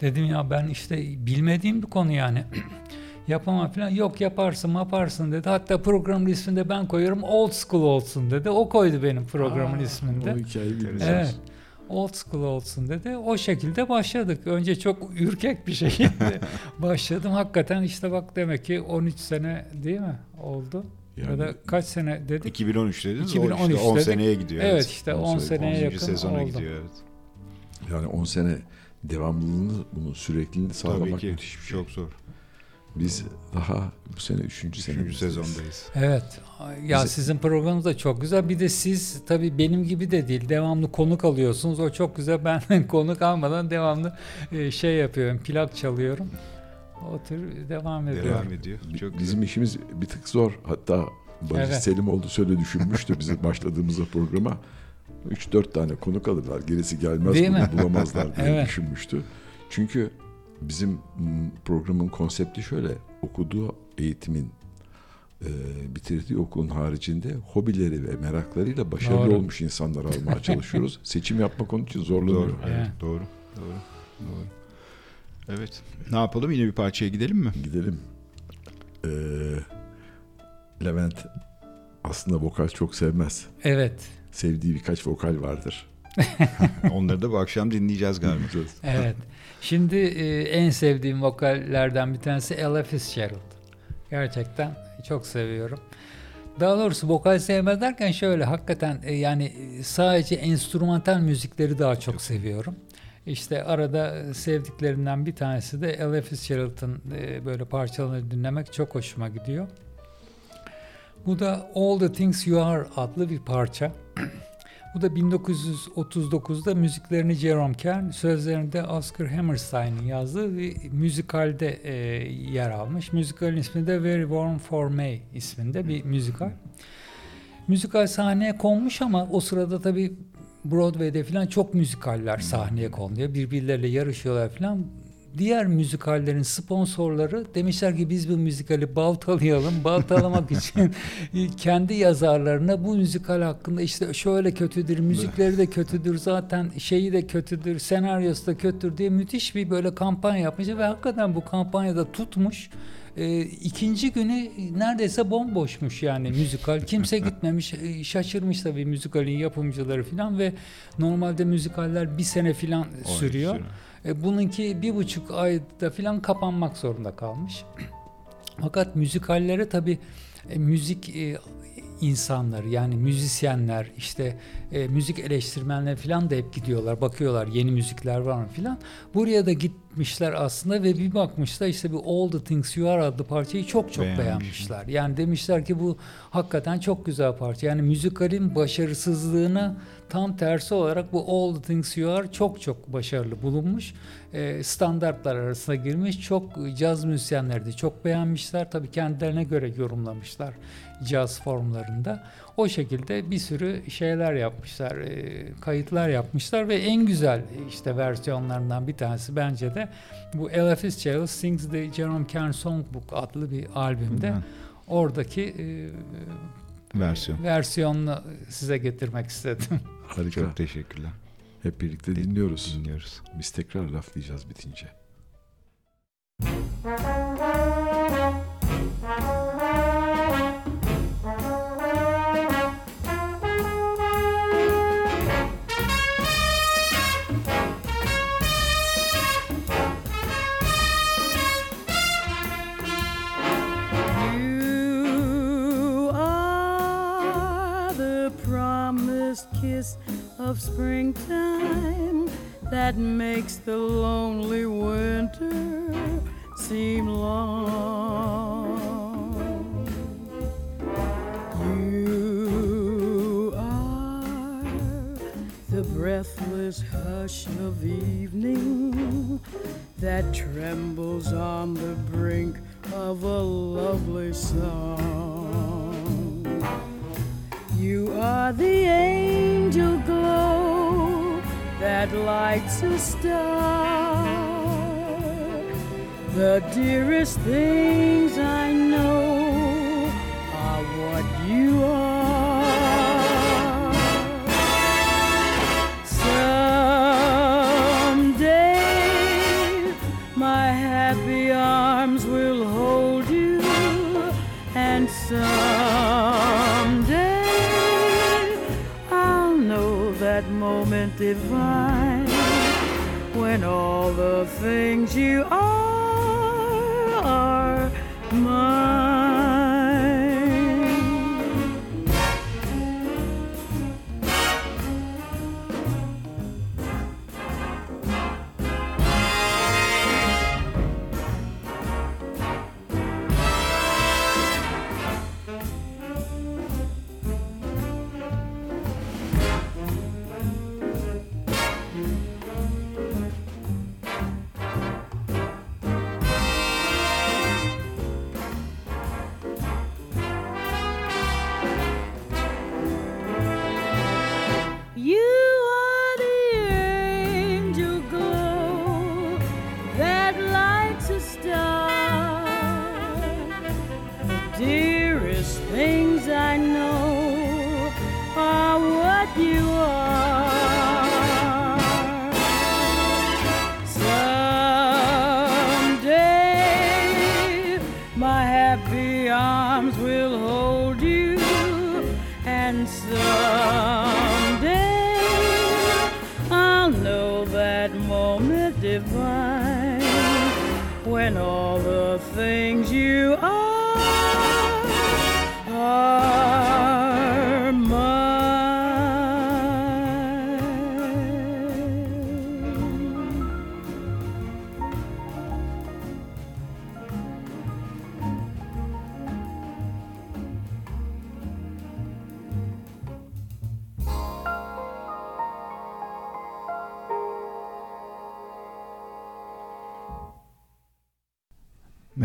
Dedim ya ben işte bilmediğim bir konu yani. yapamam falan. Yok yaparsın yaparsın dedi. Hatta programın ismini de ben koyuyorum Old School olsun dedi. O koydu benim programın Aa, isminde. O hikayeyi. Evet. Old School olsun dedi. O şekilde başladık. Önce çok ürkek bir şekilde başladım. Hakikaten işte bak demek ki 13 sene değil mi oldu? ya Yani da kaç sene dedik? 2013 dediniz. 2013 o işte 10 dedik. seneye gidiyor. Evet işte 10 On seneye 10. yakın sezona oldu. gidiyor evet. yani 10 sene devamlılığını, bunun sürekliliğini Tabii sağlamak ki müthiş bir şey. çok zor. Biz daha bu sene 3. 3. sene sezondayız. Evet. Ya Bize- sizin programınız da çok güzel. Bir de siz tabii benim gibi de değil. Devamlı konuk alıyorsunuz. O çok güzel. Ben konuk almadan devamlı e, şey yapıyorum. Plak çalıyorum. O tür devam ediyor. Devam ediyor. Çok Bizim işimiz bir tık zor. Hatta Barış Evet. Selimoğlu şöyle düşünmüştü bizim başladığımızda programa. 3-4 tane konuk alırlar. Gerisi gelmez Değil bunu mi? bulamazlar diye Evet. düşünmüştü. Çünkü bizim programın konsepti şöyle. Okuduğu eğitimin e, bitirdiği okulun haricinde hobileri ve meraklarıyla başarılı Doğru. olmuş insanlar almaya çalışıyoruz. Seçim yapmak onun için zorlanıyor. Doğru. Evet, doğru. Doğru. Doğru. Evet. Ne yapalım? Yine bir parçaya gidelim mi? Gidelim. Ee, Levent aslında vokal çok sevmez. Evet. Sevdiği birkaç vokal vardır. Onları da bu akşam dinleyeceğiz galiba. Evet. Şimdi e, en sevdiğim vokallerden bir tanesi Ella Fitzgerald. Gerçekten çok seviyorum. Daha doğrusu vokal sevmez derken şöyle hakikaten e, yani e, sadece enstrümantal müzikleri daha çok seviyorum. İşte arada sevdiklerinden bir tanesi de Ella Fitzgerald'ın e, böyle parçalarını dinlemek çok hoşuma gidiyor. Bu da All the Things You Are adlı bir parça. Bu da 1939'da müziklerini Jerome Kern, sözlerini de Oscar Hammerstein'in yazdığı bir müzikalde e, yer almış. Müzikalin ismi de Very Warm for May isminde bir müzikal. Müzikal sahneye konmuş ama o sırada tabii Broadway'de falan çok müzikaller sahneye konuluyor. Birbirleriyle yarışıyorlar falan. Diğer müzikallerin sponsorları demişler ki biz bu müzikali baltalayalım. Baltalamak için kendi yazarlarına bu müzikal hakkında işte şöyle kötüdür, müzikleri de kötüdür, zaten şeyi de kötüdür, senaryosu da kötüdür diye müthiş bir böyle kampanya yapmış ve hakikaten bu kampanyada tutmuş. Ee, ikinci günü neredeyse bomboşmuş yani müzikal. Kimse gitmemiş. Ee, Şaşırmış tabii müzikalin yapımcıları falan ve normalde müzikaller bir sene falan sürüyor. E, bununki bir buçuk ayda falan kapanmak zorunda kalmış. Fakat müzikallere tabii e, müzik e, insanları yani müzisyenler işte e, müzik eleştirmenler falan da hep gidiyorlar bakıyorlar yeni müzikler var mı falan. Buraya da gitmişler aslında ve bir bakmışlar işte bu All the Things You Are adlı parçayı çok çok Beğenmiş. beğenmişler. Yani demişler ki bu hakikaten çok güzel parça. Yani müzikalin başarısızlığına tam tersi olarak bu All the Things You Are çok çok başarılı bulunmuş. E, standartlar arasına girmiş. Çok caz müzisyenleri de çok beğenmişler. Tabii kendilerine göre yorumlamışlar caz formlarında. O şekilde bir sürü şeyler yapmışlar, e, kayıtlar yapmışlar ve en güzel işte versiyonlarından bir tanesi bence de bu Ella Fitzgerald Sings the Jerome Kern Songbook adlı bir albümde. Hı. Oradaki e, Versiyon. versiyonunu size getirmek istedim. Harika. Çok teşekkürler. Hep birlikte dinliyoruz. Dinliyoruz. Biz tekrar laflayacağız bitince. You of springtime that makes the lonely winter seem long. You are the breathless hush of evening that trembles on the brink of a lovely song. You are the angel glow that lights a star. The dearest things I know divine when all the things you are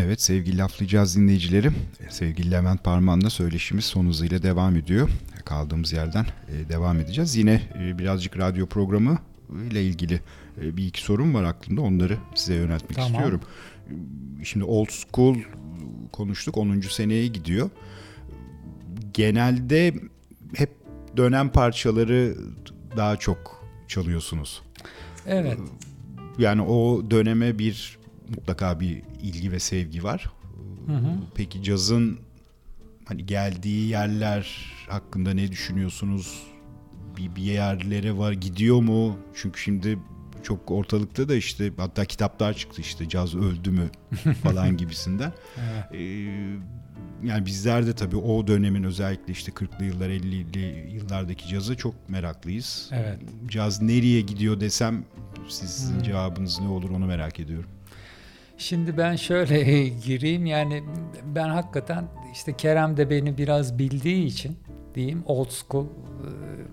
Evet sevgili laflayacağız dinleyicileri. Sevgili Levent Parman'la söyleşimiz son hızıyla devam ediyor. Kaldığımız yerden e, devam edeceğiz. Yine e, birazcık radyo programı ile ilgili e, bir iki sorum var aklımda. Onları size yöneltmek Tamam. istiyorum. Şimdi old school konuştuk. 10. seneye gidiyor. Genelde hep dönem parçaları daha çok çalıyorsunuz. Evet. Yani o döneme bir mutlaka bir ilgi ve sevgi var. Hı hı. Peki cazın hani geldiği yerler hakkında ne düşünüyorsunuz? Bir, bir yerlere var gidiyor mu? Çünkü şimdi çok ortalıkta da işte hatta kitaplar çıktı işte caz öldü mü falan gibisinden. Evet. Ee, yani bizler de tabii o dönemin özellikle işte 40'lı yıllar 50'li yıllardaki caza çok meraklıyız. Evet. Caz nereye gidiyor desem sizin Hmm. cevabınız ne olur onu merak ediyorum. Şimdi ben şöyle gireyim yani ben hakikaten işte Kerem de beni biraz bildiği için diyeyim old school e,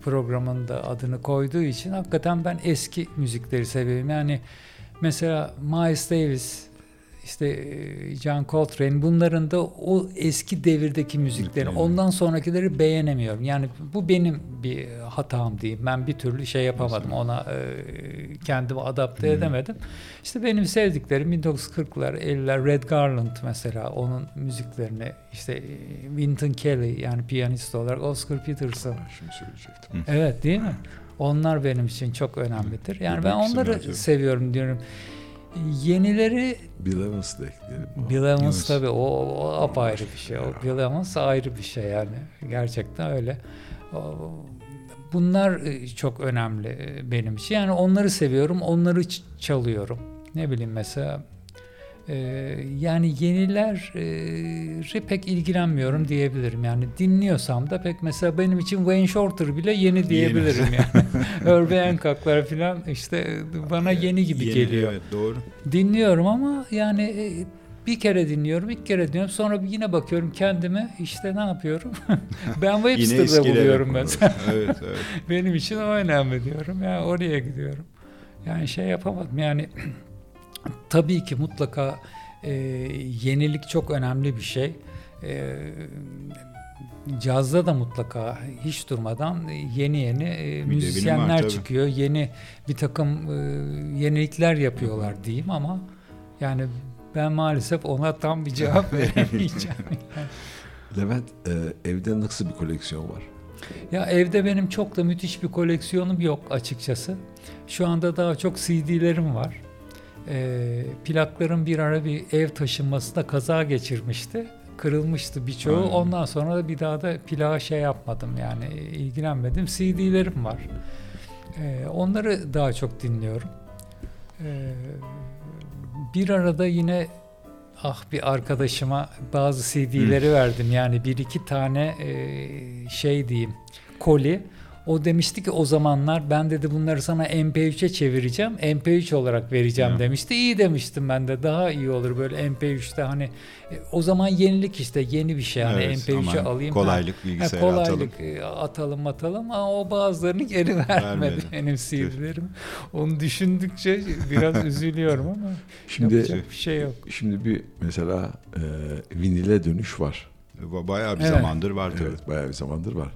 programında adını koyduğu için hakikaten ben eski müzikleri seviyorum. Yani mesela Miles Davis işte John Coltrane bunların da o eski devirdeki müzikleri ondan sonrakileri beğenemiyorum. Yani bu benim bir hatam diyeyim. Ben bir türlü şey yapamadım. Ona kendimi adapte edemedim. İşte benim sevdiklerim 1940'lar, 50'ler Red Garland mesela onun müziklerini işte Wynton Kelly yani piyanist olarak Oscar Peterson. Şimdi söyleyecektim. Evet değil mi? Onlar benim için çok önemlidir. Yani ben onları seviyorum diyorum. Yenileri Bill Evans da ekleyelim. Bill Evans tabii o, o apayrı bir şey. O Bill Evans ayrı bir şey yani. Gerçekten öyle. Bunlar e, çok önemli e, benim için. Yani onları seviyorum, onları çalıyorum. Ne bileyim mesela e, yani yeniler e, pek ilgilenmiyorum diyebilirim. Yani dinliyorsam da pek mesela benim için Wayne Shorter bile yeni diyebilirim yani. Herbie Hancock'lar falan işte bana yeni gibi Yeni, geliyor. Evet doğru. Dinliyorum ama yani e, bir kere dinliyorum, iki kere dinliyorum. Sonra bir yine bakıyorum kendime işte ne yapıyorum? ben Webster'da buluyorum mesela. evet evet. Benim için o önemli diyorum. Yani oraya gidiyorum. Yani şey yapamadım. Yani tabii ki mutlaka e, yenilik çok önemli bir şey. E, cazda da mutlaka hiç durmadan yeni yeni e, var müzisyenler tabii. çıkıyor. Yeni bir takım e, yenilikler yapıyorlar diyeyim ama yani ben maalesef ona tam bir cevap veremeyeceğim. Levent e, evde nasıl bir koleksiyon var? Ya evde benim çok da müthiş bir koleksiyonum yok açıkçası. Şu anda daha çok CD'lerim var. Ee, plaklarım bir ara bir ev taşınmasında kaza geçirmişti. Kırılmıştı birçoğu. Aynen. Ondan sonra da bir daha da plağa şey yapmadım yani ilgilenmedim. CD'lerim var. Ee, onları daha çok dinliyorum. Ee, bir arada yine ah bir arkadaşıma bazı CD'leri verdim. Yani bir iki tane e, şey diyeyim koli. O demişti ki o zamanlar ben dedi bunları sana MP3'e çevireceğim. MP3 olarak vereceğim demişti. İyi demiştim ben de. Daha iyi olur böyle MP3'te hani e, o zaman yenilik işte yeni bir şey. Yani Evet, MP3'e aman, alayım. Kolaylık Ha, bilgisayara atalım. kolaylık e, atalım atalım ama o bazılarını geri vermedi benim CD'lerim. Onu düşündükçe biraz üzülüyorum ama Şimdi yapacak bir şey yok. şimdi bir mesela e, vinile dönüş var. Ba- Bayağı bir Evet. zamandır var tabii. Evet, bayağı bir zamandır var.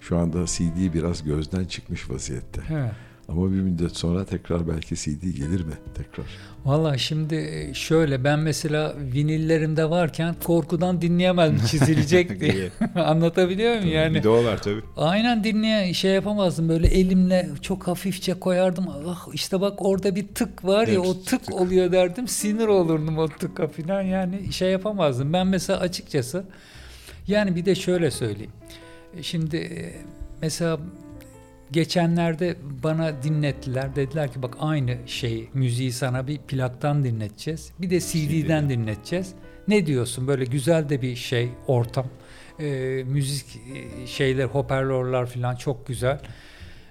Şu anda CD biraz gözden çıkmış vaziyette. Evet. Ama bir müddet sonra tekrar belki CD gelir mi tekrar? Valla şimdi e, şöyle ben mesela vinillerimde varken korkudan dinleyemezdim çizilecek diye. Anlatabiliyor muyum yani? Bir de o var tabii. Aynen dinleye şey yapamazdım böyle elimle çok hafifçe koyardım. Ah işte bak orada bir tık var ya o tık, tık. oluyor derdim. Sinir olurdum o tıka falan yani şey yapamazdım. Ben mesela açıkçası yani bir de şöyle söyleyeyim. E, Şimdi e, mesela geçenlerde bana dinlettiler. Dediler ki bak aynı şey müziği sana bir plaktan dinleteceğiz. Bir de CD'den dinleteceğiz. Ne diyorsun? Böyle güzel de bir şey ortam. E, müzik e, şeyler hoparlörler falan çok güzel.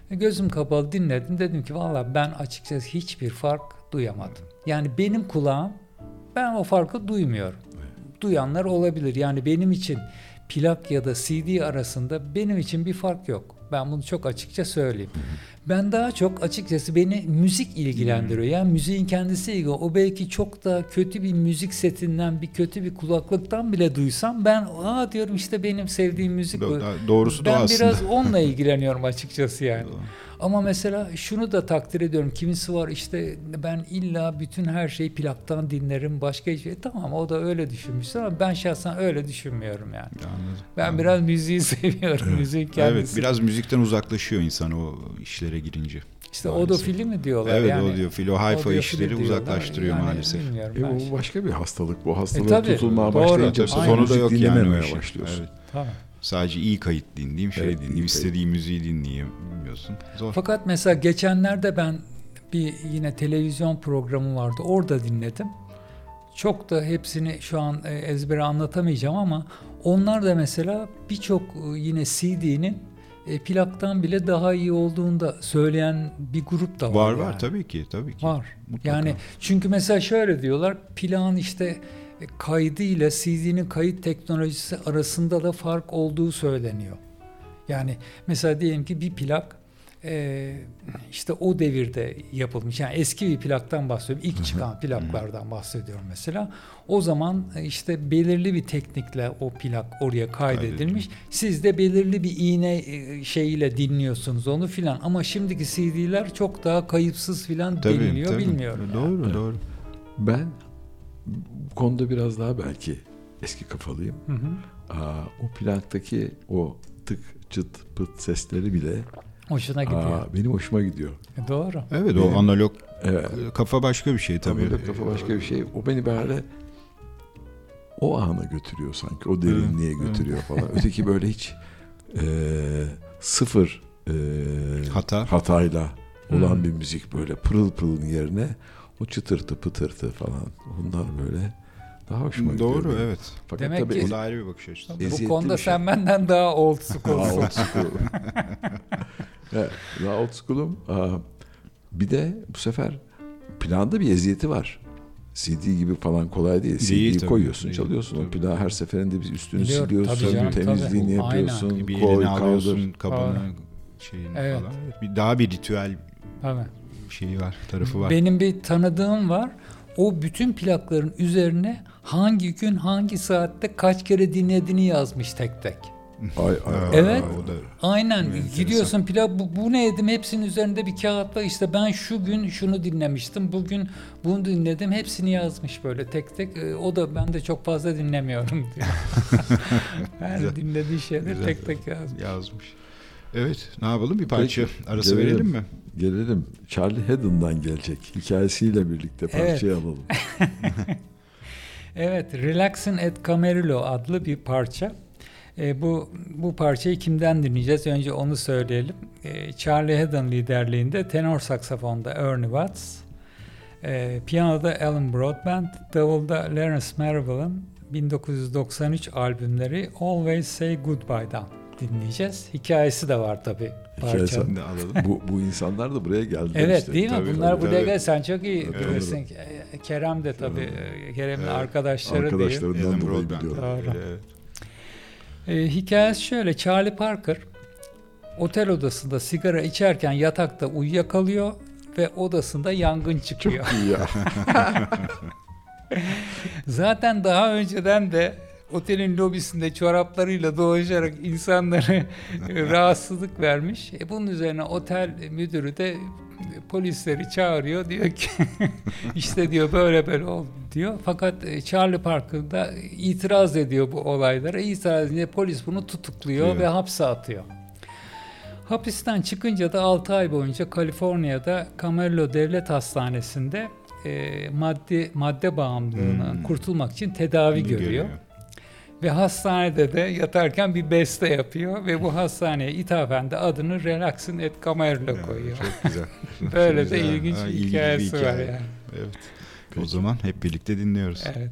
Gözüm kapalı dinledim. Dedim ki valla ben açıkçası hiçbir fark duyamadım. Yani benim kulağım ben o farkı duymuyorum. Duyanlar olabilir. Yani benim için plak ya da CD arasında benim için bir fark yok. Ben bunu çok açıkça söyleyeyim. Ben daha çok açıkçası beni müzik ilgilendiriyor. Yani müziğin kendisi ilgili. O belki çok da kötü bir müzik setinden, bir kötü bir kulaklıktan bile duysam ben aa diyorum işte benim sevdiğim müzik bu. Do- Doğrusu da Ben aslında. biraz onunla ilgileniyorum açıkçası yani. Ama mesela şunu da takdir ediyorum. Kimisi var işte ben illa bütün her şeyi plaktan dinlerim. Başka hiçbir şey. Tamam o da öyle düşünmüş ama ben şahsen öyle düşünmüyorum yani. Anladım. Ben biraz müziği seviyorum. Müziğin kendisi. Evet biraz müzikten uzaklaşıyor insan o işlere girince. işte maalesef. odofili mi diyorlar Evet yani. o diyor filo hi-fi Audiofili işleri uzaklaştırıyor Yani maalesef. E, bu başka bir hastalık. Bu hastalığa tabii, tutulmaya doğru. başlayınca sonu da yok yani o dinlememeye işin. başlıyorsun. Evet. Tamam. Sadece iyi kayıt dinleyeyim, şey Evet, dinleyeyim, kayıt. istediği müziği dinleyemiyorsun. Zor. Fakat mesela geçenlerde ben bir yine televizyon programı vardı. Orada dinledim. Çok da hepsini şu an e, ezbere anlatamayacağım ama onlar da mesela birçok e, yine CD'nin e, plaktan bile daha iyi olduğunu da söyleyen bir grup da var. Var var yani. tabii ki tabii ki. Var. Mutlaka. Yani çünkü mesela şöyle diyorlar plağın işte e, kaydı ile CD'nin kayıt teknolojisi arasında da fark olduğu söyleniyor. Yani mesela diyelim ki bir plak e, işte o devirde yapılmış. Yani eski bir plaktan bahsediyorum. İlk çıkan plaklardan bahsediyorum mesela. O zaman e, işte belirli bir teknikle o plak oraya kaydedilmiş. Siz de belirli bir iğne e, şeyiyle dinliyorsunuz onu filan. Ama şimdiki CD'ler çok daha kayıpsız filan deniliyor tabii. bilmiyorum. Doğru Evet. doğru. Ben bu konuda biraz daha belki eski kafalıyım. Hı hı. Aa, o plaktaki o tık çıt pıt sesleri bile Hoşuna gidiyor. aa, benim hoşuma gidiyor. E, Doğru. Evet Benim- o analog Evet. kafa başka bir şey tabii. Tabii. kafa başka bir şey. O beni böyle o ana götürüyor sanki. O derinliğe Evet, götürüyor falan. Öteki böyle hiç e, sıfır e, Hata. hatayla olan Hı. bir müzik böyle pırıl pırılın yerine o çıtırtı pıtırtı falan. Onlar böyle daha hoşuma gidiyor. Doğru evet. Fakat Demek tabii ki- O da ayrı bir bakış açısı. Bu konuda şey. sen benden daha old school'sun. Daha old school. daha old school'um. Bir de bu sefer planda bir eziyeti var. CD gibi falan kolay değil. Değil CD'yi tabii, koyuyorsun, değil, çalıyorsun. O tabii. plağı her seferinde bir üstünü Biliyorum, siliyorsun, tabii canım, temizliğini tabii. yapıyorsun, Bir koy, kaldır. kabanı şeyini Evet. falan. Bir daha bir ritüel Tabii. şeyi var, tarafı var. Benim bir tanıdığım var. O bütün plakların üzerine hangi gün hangi saatte kaç kere dinlediğini yazmış tek tek. Ay, ay, Evet. O da Aynen. Gidiyorsun plak bu, bu neydi? Hepsinin üzerinde bir kağıt var. İşte ben şu gün şunu dinlemiştim. Bugün bunu dinledim. Hepsini yazmış böyle tek tek. Ee, O da ben de çok fazla dinlemiyorum diyor. yani dinlediği şeyleri tek tek yazmış. yazmış. Evet, ne yapalım? Bir parça Peki, arası gelelim. verelim mi? Gelelim. Charlie Haddon'dan gelecek. Hikayesiyle birlikte Evet. parçayı alalım. Evet, Relaxin at Camarillo adlı bir parça. E, bu bu parçayı kimden dinleyeceğiz? Önce onu söyleyelim. E, Charlie Haddon liderliğinde tenor saksafonda Ernie Watts, e, piyanoda Alan Broadbent, davulda Lawrence Merrill'ın 1993 albümleri Always Say Goodbye'dan dinleyeceğiz. Hikayesi de var tabi Hikayesi- alalım. bu, bu insanlar da buraya geldiler Evet işte. değil mi? Tabii, Bunlar tabii, buraya tabii. gel sen çok iyi Evet. bilirsin. Kerem de tabii e, Kerem'in arkadaşları değil. Arkadaşlarından Alan dolayı biliyorum. Doğru. Evet. E, hikayesi şöyle. Charlie Parker otel odasında sigara içerken yatakta uyuyakalıyor ve odasında yangın çıkıyor. İyi ya. Zaten daha önceden de otelin lobisinde çoraplarıyla dolaşarak insanlara rahatsızlık vermiş. E bunun üzerine otel müdürü de polisleri çağırıyor diyor ki işte diyor böyle böyle oldu diyor. Fakat e, Charlie Parker da itiraz ediyor bu olaylara. İtiraz edince polis bunu tutukluyor Evet. ve hapse atıyor. Hapisten çıkınca da 6 ay boyunca Kaliforniya'da Camarillo Devlet Hastanesi'nde e, madde madde bağımlılığından Hmm. kurtulmak için tedavi Bunu görüyor. Ve hastanede de yatarken bir beste yapıyor ve bu hastaneye ithafen de adını Relaxin et Evet, koyuyor. Çok güzel. Böyle de güzel. ilginç Ha, bir hikayesi var hikaye. yani. Evet. O zaman hep birlikte dinliyoruz. Evet.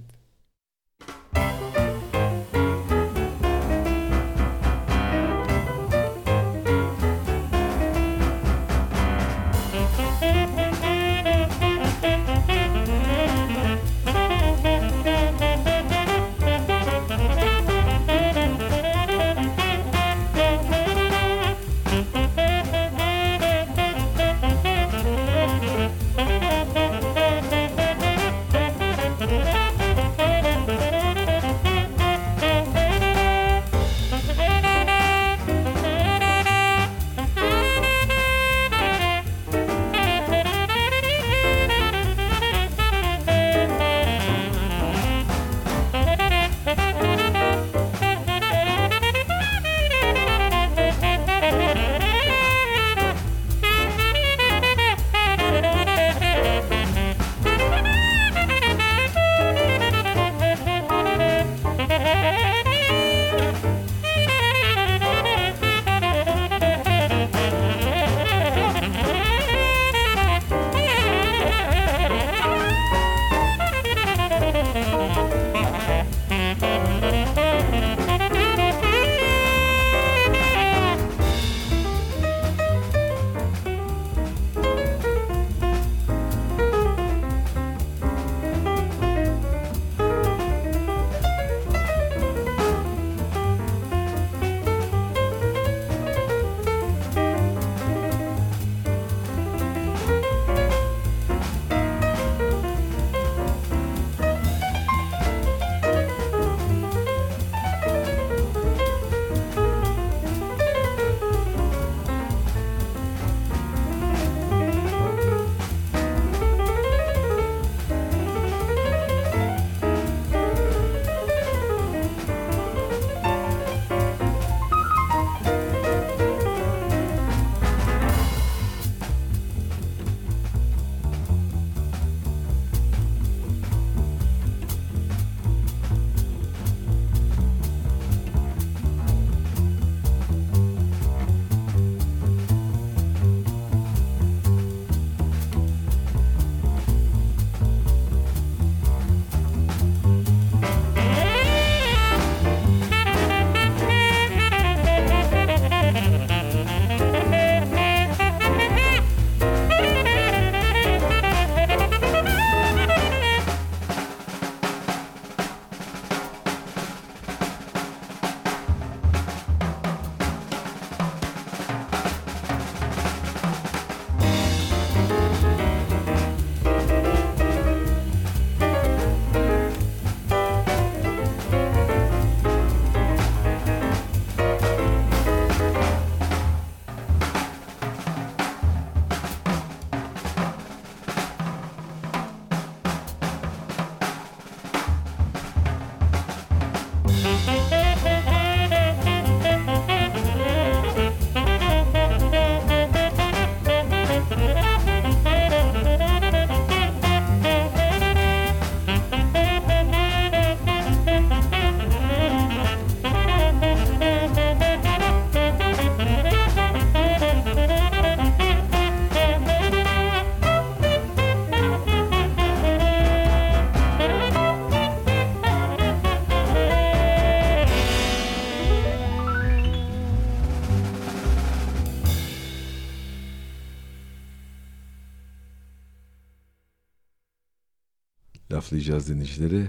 Laflayacağız dinleyicileri.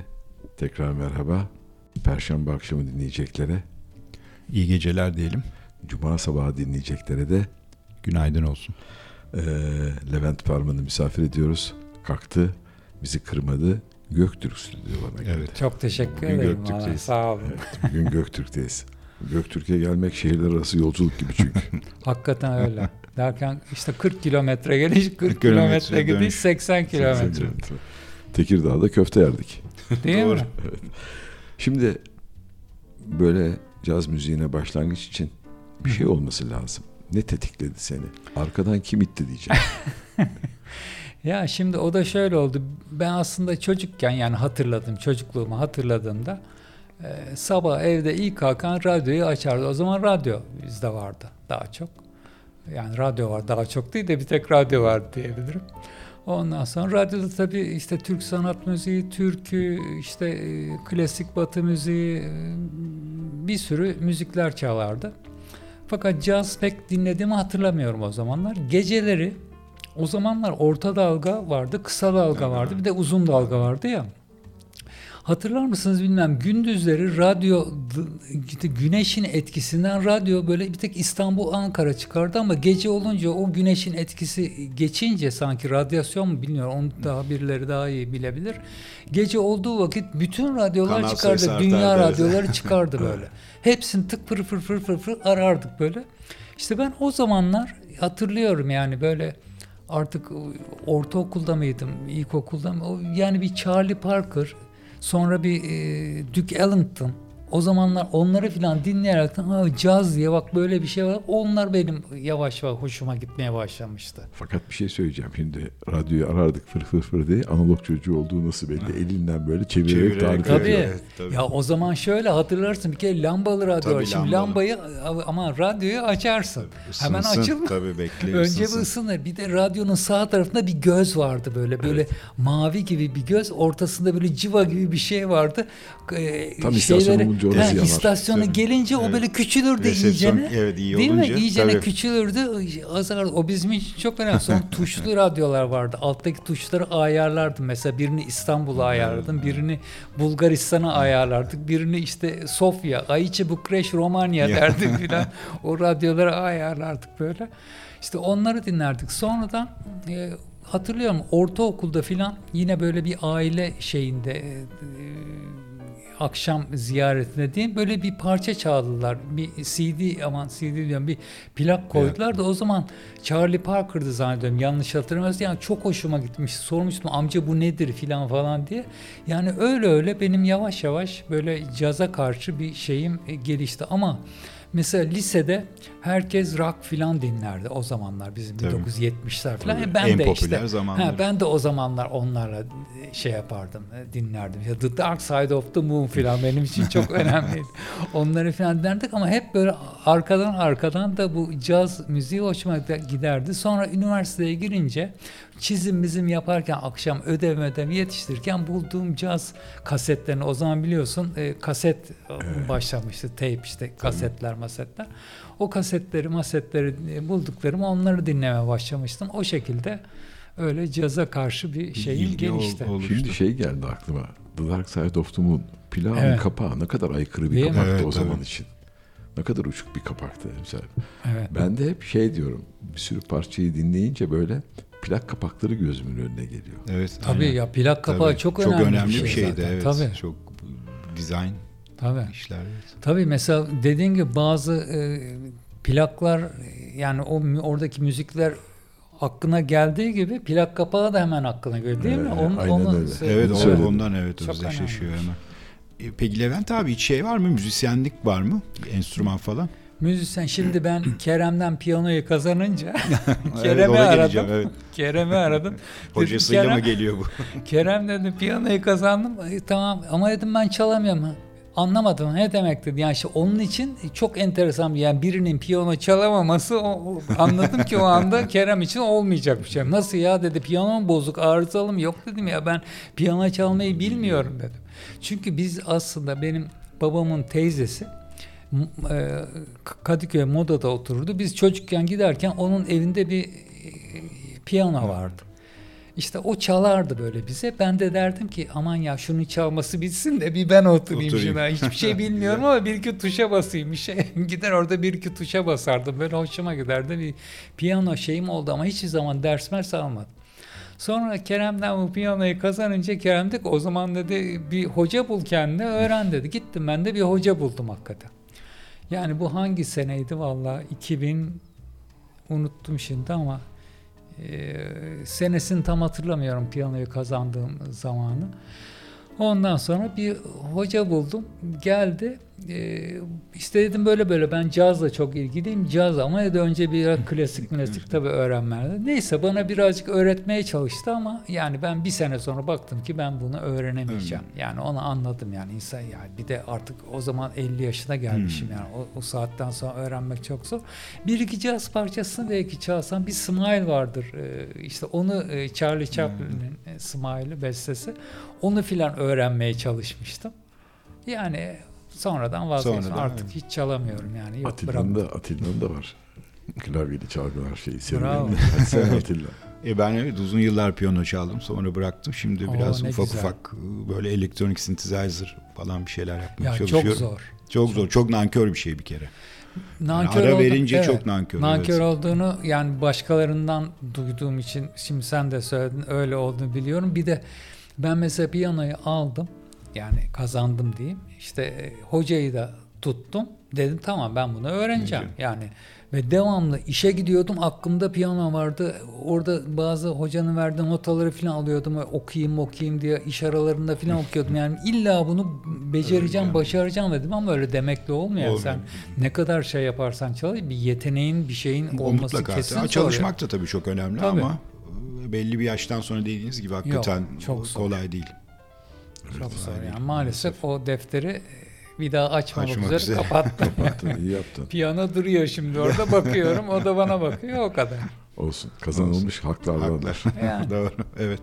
Tekrar merhaba. Perşembe akşamı dinleyeceklere, İyi geceler diyelim. Cuma sabahı dinleyeceklere de Günaydın olsun. eee, Levent Parman'ı misafir ediyoruz. Kalktı, bizi kırmadı. Göktürk stüdyolarına geldi. Evet. Çok teşekkür Bugün ederim. Göktürk'teyiz. Sağ olun. Bugün Göktürk'teyiz. Göktürk'e gelmek şehirler arası yolculuk gibi çünkü. Hakikaten öyle. Derken işte 40 kilometre geliş, 40 kilometre gidiş, dönüş. 80 kilometre. Tekirdağ'da köfte yerdik. Değil Doğru. mi? Şimdi böyle caz müziğine başlangıç için bir şey olması lazım. Ne tetikledi seni? Arkadan kim itti diyeceğim. Ya şimdi o da şöyle oldu. Ben aslında çocukken yani hatırladım, çocukluğumu hatırladığımda e, sabah evde ilk kalkan radyoyu açardı. O zaman radyo bizde vardı daha çok. Yani radyo var daha çok değil de bir tek radyo vardı diyebilirim. Ondan sonra radyoda tabii işte Türk sanat müziği, türkü, işte e, klasik batı müziği e, bir sürü müzikler çalardı. Fakat caz pek dinlediğimi hatırlamıyorum o zamanlar. Geceleri o zamanlar orta dalga vardı, kısa dalga vardı, bir de uzun dalga vardı ya. Hatırlar mısınız bilmem gündüzleri radyo güneşin etkisinden radyo böyle bir tek İstanbul Ankara çıkardı ama gece olunca o güneşin etkisi geçince sanki radyasyon mu bilmiyorum onu daha birileri daha iyi bilebilir. Gece olduğu vakit bütün radyolar Kanal çıkardı. Dünya radyoları çıkardı böyle. Hepsini tık fır fır fır fır fır arardık böyle. İşte ben o zamanlar hatırlıyorum yani böyle artık ortaokulda mıydım, ilkokulda mı? Yani bir Charlie Parker, sonra bir e, Duke Ellington. O zamanlar onları filan dinleyerekten ha caz diye bak böyle bir şey var. Onlar benim yavaş yavaş hoşuma gitmeye başlamıştı. Fakat bir şey söyleyeceğim. Şimdi radyoyu arardık fır fır fır diye. Analog çocuğu olduğu nasıl belli? Elinden böyle çevirerek, Çevirerek, tarif Tabii. ediyor. Evet, tabii. Ya o zaman şöyle hatırlarsın bir kere lambalı radyo Tabii, var. Şimdi lambalı. lambayı ama radyoyu açarsın. Hemen Isınsın, açılma. Tabii bekle Önce bir ısınsın. ısınır. Bir de radyonun sağ tarafında bir göz vardı böyle. Böyle mavi gibi bir göz. Ortasında böyle civa gibi bir şey vardı. Ee, Tam istasyon olunca orası Ha, yanar. istasyona gelince o Evet. böyle küçülürdü Resepsiyon, iyicene. evet, iyi Değil olunca, mi? İyicene tabii. küçülürdü. Azar, o bizim için çok önemli. Sonra tuşlu radyolar vardı. Alttaki tuşları ayarlardım. Mesela birini İstanbul'a ayarladım. Birini Bulgaristan'a ayarlardık. Birini işte Sofya, Aiçi, Bukreş, Romanya Ya. derdik filan. o radyoları ayarlardık böyle. İşte onları dinlerdik. Sonradan e, hatırlıyorum ortaokulda filan yine böyle bir aile şeyinde e, akşam ziyaretine diyeyim böyle bir parça çaldılar. Bir CD aman CD diyorum bir plak koydular da o zaman Charlie Parker'dı zannediyorum yanlış hatırlamıyorsam. Yani çok hoşuma gitmiş. Sormuştum amca bu nedir filan falan diye. Yani öyle öyle benim yavaş yavaş böyle caza karşı bir şeyim e, gelişti ama Mesela lisede herkes rock filan dinlerdi o zamanlar bizim Tabii. 1970'ler falan. Tabii, E ben en de işte zamanlar. ha, ben de o zamanlar onlarla e, şey yapardım, e, dinlerdim. Ya The Dark Side of the Moon filan benim için çok önemliydi. Onları filan dinlerdik ama hep böyle arkadan arkadan da bu caz müziği hoşuma giderdi. Sonra üniversiteye girince çizim bizim yaparken akşam ödev ödev yetiştirirken bulduğum caz kasetlerini o zaman biliyorsun e, kaset e, başlamıştı tape işte kasetler masetler o kasetleri masetleri e, bulduklarım onları dinlemeye başlamıştım o şekilde öyle caza karşı bir şeyim İlgi ol- gelişti. oluştu. Şimdi şey geldi aklıma. The Dark Side of the Moon. Plağın Evet. kapağı ne kadar aykırı bir Değil mi? kapaktı Evet, o zaman tabii. için. Ne kadar uçuk bir kapaktı. Mesela. Evet. Ben de hep şey diyorum. Bir sürü parçayı dinleyince böyle plak kapakları gözümün önüne geliyor. Evet. Tabii aynen. ya plak kapağı Tabii, çok, önemli, bir bir şey şeydi. zaten. Evet. Tabii. Çok dizayn Tabii. işler. Evet. Tabii mesela dediğin gibi bazı e, plaklar yani o oradaki müzikler aklına geldiği gibi plak kapağı da hemen aklına geliyor değil mi? Evet, Onu, aynen onu öyle. söyleyeyim. Evet söyledim. ondan evet Çok özdeşleşiyor önemli. hemen. E, Peki Levent abi hiç şey var mı? Müzisyenlik var mı? Bir enstrüman falan? Müzisyen şimdi ben Kerem'den piyanoyu kazanınca Evet, Kerem'i ona aradım. Evet. Kerem'i aradım. Dedim, Hocasıyla Kerem, mı geliyor bu? Kerem dedi piyanoyu kazandım. "E, tamam ama dedim ben çalamıyorum. Anlamadım ne demek dedi. Yani işte onun için çok enteresan bir yani birinin piyano çalamaması o, o- anladım ki o anda Kerem için olmayacak bir şey. Nasıl ya dedi piyanom bozuk arızalı mı? Yok dedim ya ben piyano çalmayı bilmiyorum dedim. Çünkü biz aslında benim babamın teyzesi e, Kadıköy Moda'da otururdu. Biz çocukken giderken onun evinde bir e, piyano vardı. İşte o çalardı böyle bize. Ben de derdim ki aman ya şunu çalması bitsin de bir ben oturayım, Oturayım. şuna. Hiçbir şey bilmiyorum ama bir iki tuşa basayım. Bir şey gider orada bir iki tuşa basardım. Böyle hoşuma giderdi. Bir piyano şeyim oldu ama hiçbir zaman ders mers almadım. Sonra Kerem'den bu piyanoyu kazanınca Kerem dedi o zaman dedi bir hoca bul kendine öğren dedi. Gittim ben de bir hoca buldum hakikaten. Yani bu hangi seneydi valla 2000 unuttum şimdi ama e, senesini tam hatırlamıyorum piyanoyu kazandığım zamanı. Ondan sonra bir hoca buldum. Geldi. E, işte dedim böyle böyle ben cazla çok ilgiliyim. Caz ama ya da önce biraz klasik klasik tabii öğrenmeli. Neyse bana birazcık öğretmeye çalıştı ama yani ben bir sene sonra baktım ki ben bunu öğrenemeyeceğim. Yani onu anladım yani insan yani bir de artık o zaman 50 yaşına gelmişim yani o, o saatten sonra öğrenmek çok zor. Bir iki caz parçasını belki çalsam bir Smile vardır. Ee, işte onu e, Charlie Chaplin'in e, Smile'ı bestesi. Onu filan öğrenmeye çalışmıştım. Yani sonradan vazgeçtim. Sonradan, Artık evet. hiç çalamıyorum yani. Yok Atilla'nın da, Atilla'nın da var. Klavyeli çalgılar şeyi. Bravo. sen Atilla. E ben evet uzun yıllar piyano çaldım sonra bıraktım. Şimdi Oo, biraz ufak güzel. ufak e, böyle elektronik synthesizer falan bir şeyler yapmaya Ya çalışıyorum. çok zor. Çok zor. Çok nankör bir şey bir kere. Nankör ara oldum- verince evet. çok nankör. Nankör evet. olduğunu yani başkalarından duyduğum için şimdi sen de söyledin öyle olduğunu biliyorum. Bir de ben mesela piyanoyu aldım yani kazandım diyeyim. İşte e, hocayı da tuttum. Dedim tamam ben bunu öğreneceğim. Yani ve devamlı işe gidiyordum. Aklımda piyano vardı. Orada bazı hocanın verdiği notaları falan alıyordum. Okuyayım okuyayım diye iş aralarında falan okuyordum. Yani illa bunu becereceğim, başaracağım dedim ama öyle demekle olmuyor. Olmuyor. Sen ne kadar şey yaparsan çalış bir yeteneğin bir şeyin olması mutlaka. kesin zor Çalışmak da tabii çok önemli Tabii. ama belli bir yaştan sonra dediğiniz gibi hakikaten çok zor. kolay değil. Çok zor yani. Maalesef o defteri bir daha açmamak Açmak üzere, üzere. kapattım. Yaptın, iyi yaptın. Piyano duruyor şimdi orada bakıyorum. O da bana bakıyor o kadar. Olsun. Kazanılmış haklardandır. Haklar. Yani. Doğru. Evet.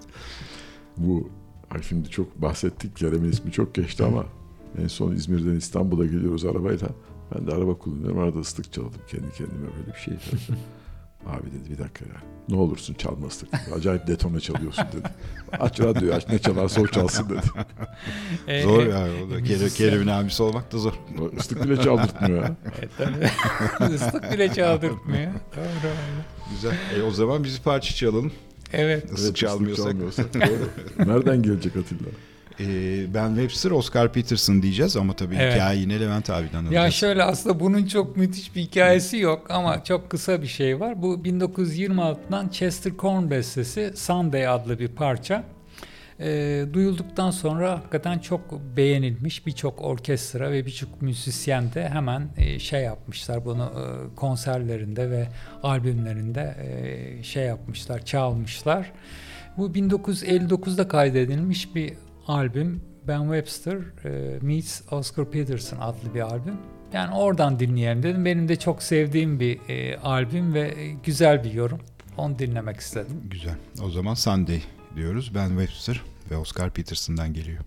Bu şimdi çok bahsettik. Kerem'in ismi çok geçti ama en son İzmir'den İstanbul'a geliyoruz arabayla. Ben de araba kullanıyorum. Arada ıslık çaldım kendi kendime böyle bir şey. Abi dedi bir dakika ya. Ne olursun çalma ıslık. dedi. Acayip detone çalıyorsun dedi. Aç radyoyu aç ne çalarsa o çalsın dedi. E, Zor e, ya. O da Kerem, müzisyen. Kerem'in abisi olmak da zor. Islık bile çaldırtmıyor ya. E, tabii. Islık bile çaldırtmıyor. Doğru. Güzel. E, o zaman biz parça çalalım. Evet. Islık ıslık çalmıyorsak. çalmıyorsak. Doğru. Nereden gelecek Atilla? E, ben Webster, Oscar Peterson diyeceğiz ama tabii Evet. hikaye yine Levent abiden alacağız. Ya şöyle aslında bunun çok müthiş bir hikayesi yok ama çok kısa bir şey var. Bu 1926'dan Chester Corn bestesi Sunday adlı bir parça. Ee, duyulduktan sonra hakikaten çok beğenilmiş. Birçok orkestra ve birçok müzisyen de hemen e, şey yapmışlar bunu e, konserlerinde ve albümlerinde e, şey yapmışlar, çalmışlar. Bu 1959'da kaydedilmiş bir albüm. Ben Webster e, meets Oscar Peterson adlı bir albüm. Yani oradan dinleyelim dedim. Benim de çok sevdiğim bir e, albüm ve güzel bir yorum. Onu dinlemek istedim. Güzel. O zaman Sunday diyoruz. Ben Webster ve Oscar Peterson'dan geliyor.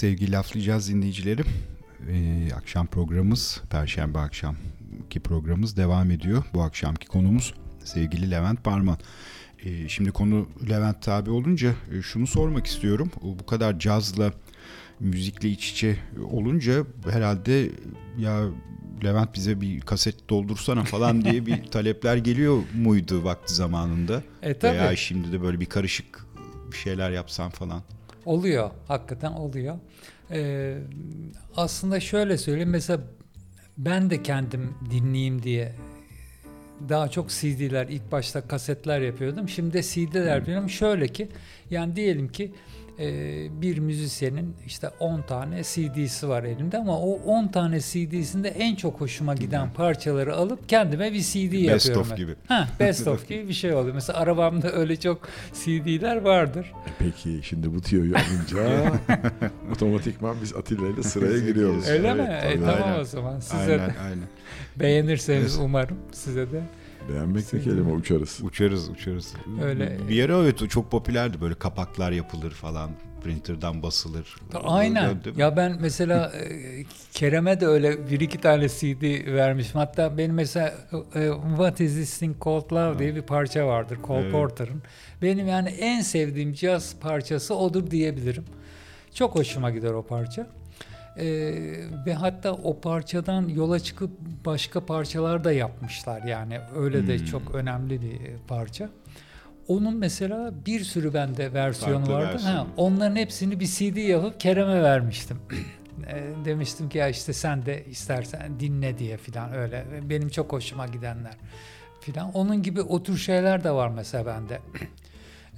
Sevgili laflayacağız dinleyicileri. Ee, akşam programımız, Perşembe akşamki programımız devam ediyor. Bu akşamki konumuz sevgili Levent Parman. Ee, şimdi konu Levent tabi olunca e, şunu sormak istiyorum. Bu kadar cazla, müzikle iç içe olunca herhalde ya Levent bize bir kaset doldursana falan diye bir talepler geliyor muydu vakti zamanında? E tabii. Veya şimdi de böyle bir karışık bir şeyler yapsan falan. Oluyor. Hakikaten oluyor. Ee, aslında şöyle söyleyeyim. Mesela ben de kendim dinleyeyim diye daha çok CD'ler ilk başta kasetler yapıyordum. Şimdi de CD'ler yapıyorum. Şöyle ki yani diyelim ki bir müzisyenin işte 10 tane CD'si var elimde ama o 10 tane CD'sinde en çok hoşuma giden parçaları alıp kendime bir CD yapıyorum. Best of ben. gibi. Ha, best of gibi bir şey oluyor. Mesela arabamda öyle çok CD'ler vardır. E peki şimdi bu tiyoyu alınca otomatikman biz Atilla ile sıraya giriyoruz. Öyle Evet, mi? E, tamam Aynen. o zaman. Size Aynen de aynen. beğenirseniz umarım size de. Beğenmek ne kelime uçarız. Uçarız uçarız. Öyle. Bir ara evet çok popülerdi böyle kapaklar yapılır falan. Printer'dan basılır. Aynen. Mi? Ya ben mesela e, Kerem'e de öyle bir iki tane CD vermişim. Hatta benim mesela e, What Is This Thing Called Love diye bir parça vardır Cole Evet. Porter'ın. Benim yani en sevdiğim caz parçası odur diyebilirim. Çok hoşuma gider o parça. E, ve hatta o parçadan yola çıkıp başka parçalar da yapmışlar. Yani öyle de Hmm. çok önemli bir parça. Onun mesela bir sürü bende versiyonu Farklı vardı. versiyonu. Ha, onların hepsini bir CD yapıp Kerem'e vermiştim. E, demiştim ki ya işte sen de istersen dinle diye filan öyle. Benim çok hoşuma gidenler filan. Onun gibi o tür şeyler de var mesela bende.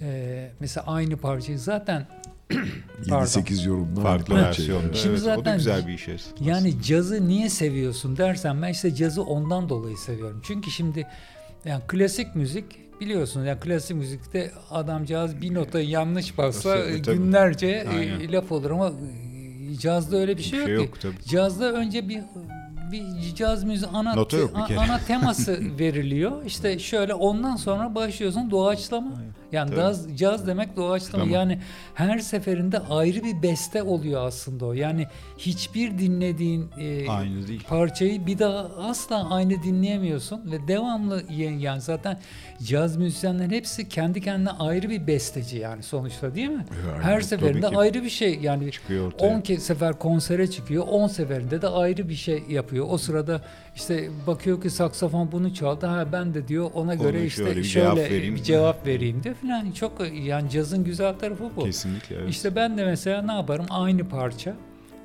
E, mesela aynı parçayı zaten. 7-8 yorumlar. Farklı versiyonda. Şimdi evet, o da zaten- güzel bir iş aslında. Yani cazı niye seviyorsun dersen ben işte cazı ondan dolayı seviyorum. Çünkü şimdi yani klasik müzik biliyorsunuz yani klasik müzikte adamcağız bir nota yanlış bassa Nasıl? Günlerce e, Aynen. laf olur ama e, cazda öyle bir bir şey, şey yok, yok ki. tabii. Cazda önce bir bir caz müziği ana Nota yok bir kere. ana teması veriliyor. İşte şöyle ondan sonra başlıyorsun doğaçlama. Yani Tabii. caz, caz demek doğaçlama. Tamam. Yani her seferinde ayrı bir beste oluyor aslında o. Yani hiçbir dinlediğin e, Aynı değil. parçayı bir daha asla aynı dinleyemiyorsun ve devamlı yani zaten caz müzisyenlerin hepsi kendi kendine ayrı bir besteci yani sonuçta değil mi? Aynen, Her tabii seferinde ayrı bir şey yani Çıkıyor ortaya. 10 ke- sefer konsere çıkıyor. 10 seferinde de ayrı bir şey yapıyor. O sırada işte bakıyor ki saksafon bunu çaldı. Ha ben de diyor ona göre Ona işte şöyle şöyle, bir cevap vereyim. bir cevap vereyim diyor falan. Çok yani cazın güzel tarafı bu. Kesinlikle evet. İşte ben de mesela ne yaparım? Aynı parça.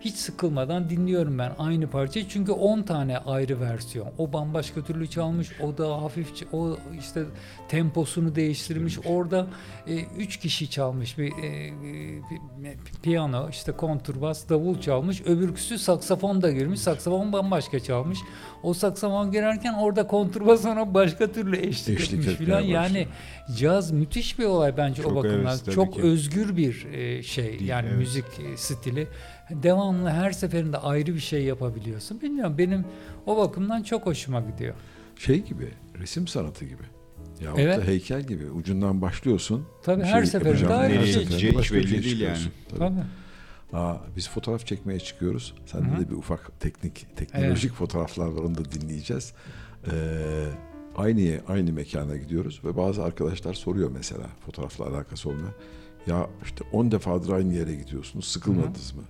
Hiç sıkılmadan dinliyorum ben aynı parçayı. Çünkü 10 tane ayrı versiyon. O bambaşka türlü çalmış. O da hafif o işte temposunu değiştirmiş. Orada 3 kişi çalmış. Bir, e, bir piyano, işte konturbas, davul çalmış. Öbürküsü saksafon da girmiş. Saksafon bambaşka çalmış. O saksafon girerken orada konturbas ona başka türlü eşlik, Eşlik etmiş filan. Yani caz müthiş bir olay bence Çok o bakımdan. evet, Çok ki. özgür bir e, şey Değil, yani evet. müzik e, stili. Devamlı her seferinde ayrı bir şey yapabiliyorsun. Bilmiyorum benim o bakımdan çok hoşuma gidiyor. Şey gibi, resim sanatı gibi. Ya Evet. da heykel gibi. Ucundan başlıyorsun. Tabii bir her seferinde ayrı her bir şey. seferinde Hiç başka bir belli şey değil yani. çıkıyorsun. Tabii. Tabii. Aa, biz fotoğraf çekmeye çıkıyoruz. Sende Hı hı. de bir ufak teknik, teknolojik fotoğraflar var. Onu da dinleyeceğiz. Ee, aynı aynı mekana gidiyoruz ve bazı arkadaşlar soruyor mesela fotoğrafla alakası olmayan. Ya işte 10 defadır aynı yere gidiyorsunuz. Sıkılmadınız mı?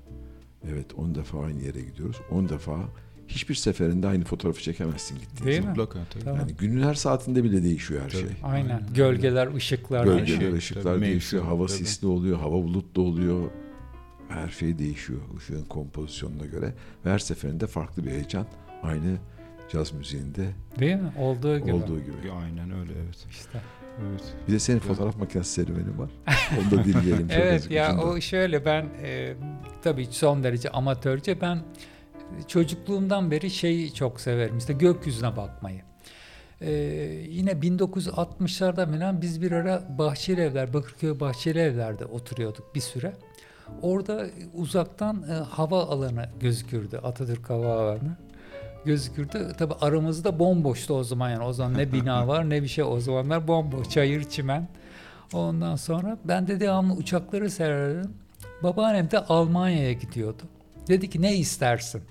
Evet 10 defa aynı yere gidiyoruz. 10 defa hiçbir seferinde aynı fotoğrafı çekemezsin gittiğin Değil zaman. mi? Mutlaka tabii. Tamam. Yani günün her saatinde bile değişiyor her Tabii. şey. Aynen. Gölgeler, ışıklar. Gölgeler, şey, ışıklar tabii, değişiyor, mevsim, hava tabii. sisli oluyor, hava bulutlu oluyor. Her şey değişiyor ışığın kompozisyonuna göre. Ve her seferinde farklı bir heyecan. Aynı caz müziğinde Değil mi? Olduğu gibi. olduğu gibi. Aynen öyle evet. İşte. Evet. Bir de senin fotoğraf makinesi serüveni var. Onu da dinleyelim. Evet ya ucundan. o şöyle ben e, tabii son derece amatörce ben çocukluğumdan beri şeyi çok severim işte gökyüzüne bakmayı. E, yine 1960'larda falan biz bir ara Bahçeli Evler, Bakırköy Bahçeli Evler'de oturuyorduk bir süre. Orada uzaktan e, hava alanı gözükürdü. Atatürk Hava Alanı gözükürdü. Tabi aramızda bomboştu o zaman yani. O zaman ne bina var ne bir şey. O zamanlar bomboş. Çayır, çimen. Ondan sonra ben de devamlı uçakları seyrederdim. Babaannem de Almanya'ya gidiyordu. Dedi ki ne istersin?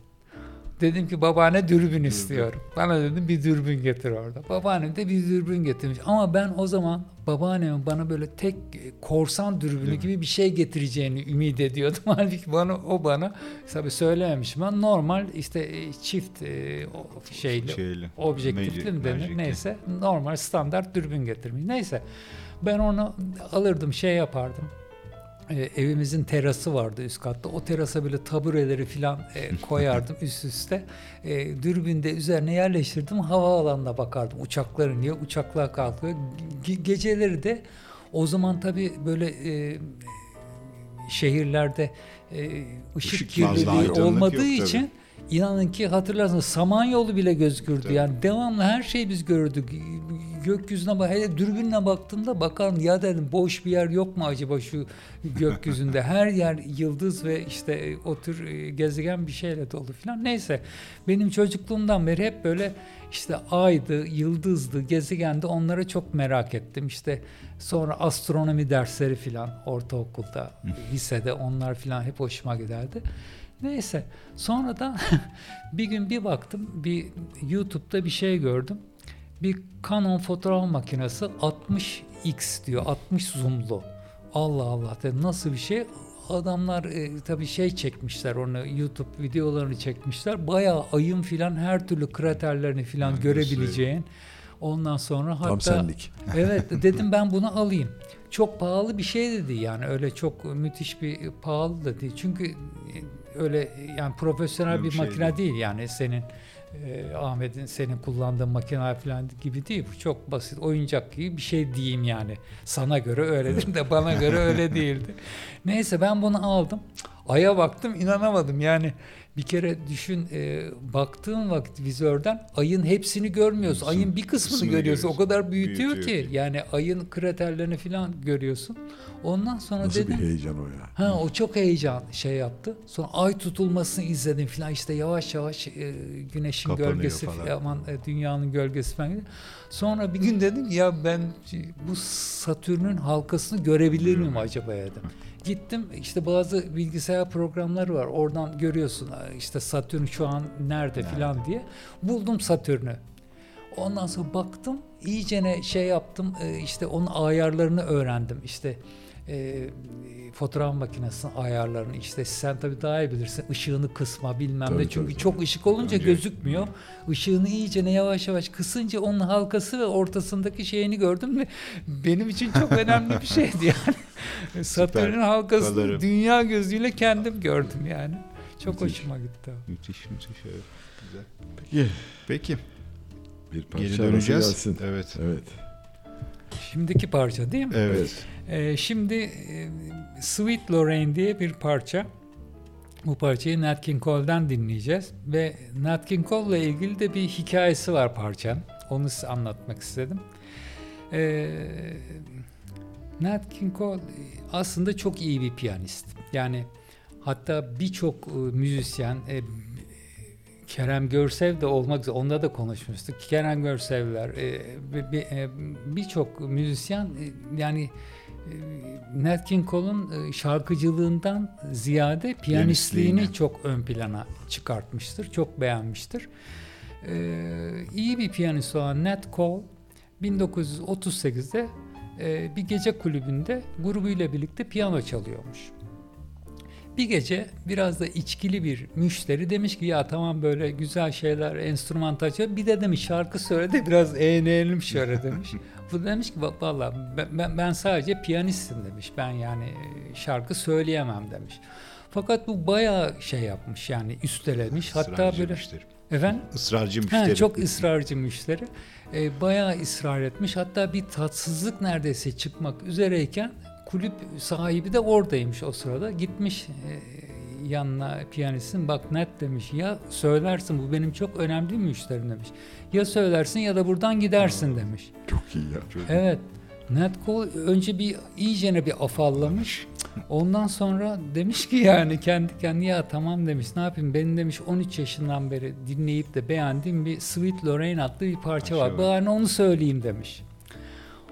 Dedim ki babaanne dürbün istiyorum. Bana dedim bir dürbün getir orada. Babaannem de bir dürbün getirmiş. Ama ben o zaman babaannemin bana böyle tek korsan dürbünü gibi bir şey getireceğini ümit ediyordum. Halbuki bana o bana tabii söylememişim. Ben normal işte e, çift e, şeyli, Şeyli. objektifli mi denir neyse normal standart dürbün getirmiş. Neyse ben onu alırdım şey yapardım. E, evimizin terası vardı üst katta. O terasa böyle tabureleri falan e, koyardım üst üste. E, dürbün de üzerine yerleştirdim. Havaalanına bakardım. Uçaklar iniyor, uçaklar kalkıyor. Ge- geceleri de o zaman tabii böyle e, şehirlerde e, ışık, fazla kirliliği olmadığı yok tabii. için inanın ki hatırlarsınız Samanyolu bile gözükürdü. Tabii. Yani devamlı her şeyi biz görürdük. Gökyüzüne bak, hele dürbünle baktığımda bakarım ya dedim boş bir yer yok mu acaba şu gökyüzünde? her yer yıldız ve işte e, o tür e, gezegen bir şeyle dolu falan. Neyse benim çocukluğumdan beri hep böyle işte aydı, yıldızdı, gezegendi onlara çok merak ettim. İşte sonra astronomi dersleri filan ortaokulda, lisede onlar filan hep hoşuma giderdi. Neyse sonradan bir gün bir baktım bir YouTube'da bir şey gördüm. Bir Canon fotoğraf makinesi 60x diyor 60 zoomlu. Allah Allah dedim nasıl bir şey? Adamlar e, tabii şey çekmişler onu YouTube videolarını çekmişler. Bayağı ayın filan her türlü kraterlerini filan Ha, görebileceğin. Ondan sonra hatta Tam senlik. evet dedim ben bunu alayım. Çok pahalı bir şey dedi yani öyle çok müthiş bir pahalı da değil. Çünkü öyle yani profesyonel Öyle bir, bir şey makine değil. yani senin e, Ahmet'in senin kullandığın makine falan gibi değil. Bu çok basit oyuncak gibi bir şey diyeyim yani. Sana göre öyledir de bana göre öyle değildi. Neyse ben bunu aldım. Aya baktım inanamadım yani bir kere düşün e, baktığın vakit vizörden ayın hepsini görmüyorsun. Hepsini- Ayın bir kısmını kısmını görüyorsun. O görüyorsun. kadar büyütüyor, Büyütüyor ki. ki. yani ayın kraterlerini falan görüyorsun. Ondan sonra Nasıl bir dedim heyecan o ya. Ha o çok heyecan şey yaptı. Sonra ay tutulmasını izledim falan işte yavaş yavaş e, güneşin Kapanıyor gölgesi falan. aman e, dünyanın gölgesi falan. Sonra bir gün dedim ya ben bu Satürn'ün halkasını görebilir miyim acaba dedim. Gittim işte bazı bilgisayar programları var. Oradan görüyorsun işte Satürn şu an nerede falan diye. Buldum Satürn'ü. Ondan sonra baktım iyicene şey yaptım e, işte onun ayarlarını öğrendim işte e, fotoğraf makinesinin ayarlarını işte sen tabii daha iyi bilirsin ışığını kısma bilmem Tabii, ne çünkü tabii, çok ışık olunca Önce- gözükmüyor ışığını iyicene yavaş yavaş kısınca onun halkası ve ortasındaki şeyini gördüm ve benim için çok önemli bir şeydi yani Satürn'ün halkasını Kadarım. dünya gözüyle kendim gördüm yani çok Müthiş. hoşuma gitti o. Müthiş müthiş evet. Güzel. Peki. Peki Bir parça geri döneceğiz. gelsin. Evet. Evet. Şimdiki parça değil mi? Evet. Ee, şimdi e, Sweet Lorraine diye bir parça. Bu parçayı Nat King Cole'dan dinleyeceğiz. Ve Nat King Cole'la ilgili de bir hikayesi var parçanın. Onu size anlatmak istedim. Ee, Nat King Cole aslında çok iyi bir piyanist. Yani hatta birçok e, müzisyen e, Kerem Görsev de olmak üzere onda da konuşmuştuk. Kerem Görsevler e, bi- bi- e, birçok müzisyen e, yani e, Nat King Cole'un e, şarkıcılığından ziyade piyanistliğini Piyanistliğini. çok ön plana çıkartmıştır. Çok beğenmiştir. Ee, iyi bir piyanist olan Nat Cole 1938'de e, bir gece kulübünde grubuyla birlikte piyano çalıyormuş. Bir gece biraz da içkili bir müşteri demiş ki ya tamam böyle güzel şeyler enstrüman açıyor bir de demiş şarkı söyle de biraz eğlenelim şöyle demiş. Bu demiş ki "Va- vallahi ben, ben, sadece piyanistim demiş ben yani e, şarkı söyleyemem demiş. Fakat bu bayağı şey yapmış yani üstelemiş hatta Israrcı böyle müşteri. efendim Israrcı müşteri. çok ısrarcı müşteri. Ee, bayağı ısrar etmiş. Hatta bir tatsızlık neredeyse çıkmak üzereyken kulüp sahibi de oradaymış o sırada. Gitmiş e, yanına piyanistin bak net demiş ya söylersin bu benim çok önemli bir müşterim demiş. Ya söylersin ya da buradan gidersin demiş. Çok iyi ya. Evet. Nat Cole önce bir iyicene bir afallamış. Ondan sonra demiş ki yani kendi kendine ya tamam demiş ne yapayım benim demiş 13 yaşından beri dinleyip de beğendiğim bir Sweet Lorraine adlı bir parça var. Parça var. Bari onu söyleyeyim demiş.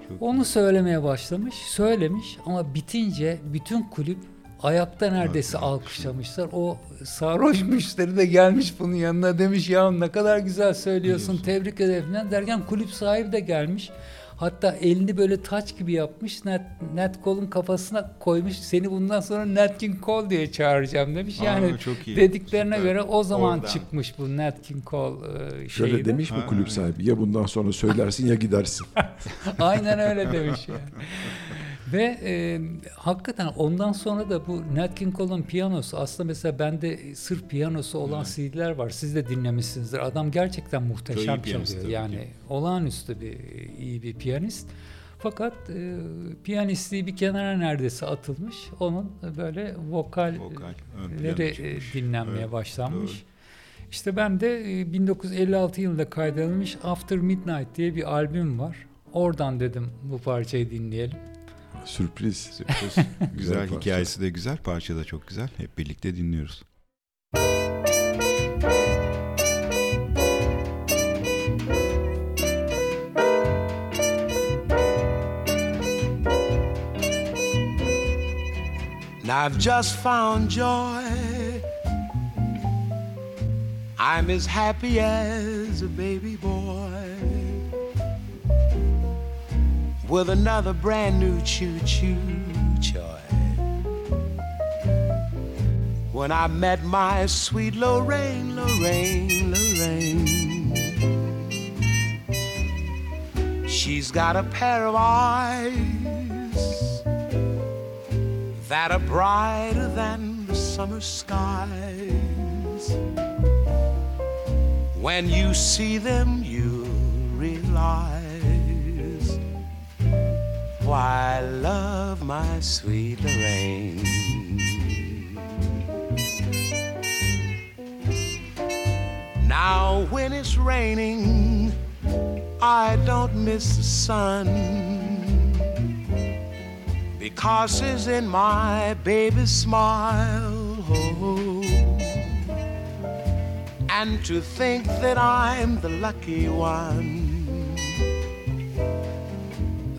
Çok Onu söylemeye başlamış, söylemiş ama bitince bütün kulüp ayakta neredeyse alkışlamışlar. O sarhoş müşteri de gelmiş bunun yanına demiş ya ne kadar güzel söylüyorsun tebrik ederim falan derken kulüp sahibi de gelmiş. Hatta elini böyle taç gibi yapmış. Nat, Nat Cole'un kafasına koymuş. Seni bundan sonra Nat King Cole diye çağıracağım demiş. Aa, Yani çok iyi. dediklerine Süper. göre o zaman Oradan. çıkmış bu Nat King Cole e, Şöyle şeyi. de. demiş mi kulüp sahibi? Ya bundan sonra söylersin ya gidersin. Aynen öyle demiş yani. Ve e, hakikaten ondan sonra da bu Nat King Cole'un piyanosu aslında mesela bende sırf piyanosu olan CD'ler var. Siz de dinlemişsinizdir. Adam gerçekten muhteşem çalıyor. Yani ki. olağanüstü bir iyi bir piyanist. Fakat e, piyanistliği bir kenara neredeyse atılmış. Onun böyle vokal, Vokal, çıkmış. dinlenmeye Evet, başlanmış. doğru. İşte ben de e, 1956 yılında kaydedilmiş After Midnight diye bir albüm var. Oradan dedim bu parçayı dinleyelim. Sürpriz. Sürpriz. güzel hikayesi de güzel, parça da çok güzel. Hep birlikte dinliyoruz. Now I've just found joy. I'm as happy as a baby boy with another brand new choo choo joy. When I met my sweet Lorraine, Lorraine, Lorraine. She's got a pair of eyes that are brighter than the summer skies. When you see them, you realize why I love my sweet Lorraine. Now, when it's raining, I don't miss the sun because it's in my baby's smile. Oh. And to think that I'm the lucky one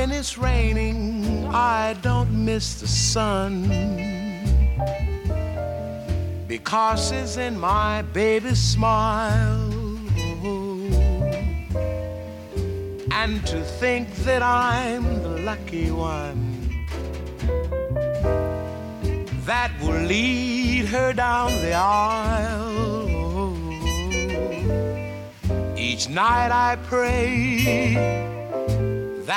When it's raining, I don't miss the sun because it's in my baby's smile. And to think that I'm the lucky one that will lead her down the aisle. Each night I pray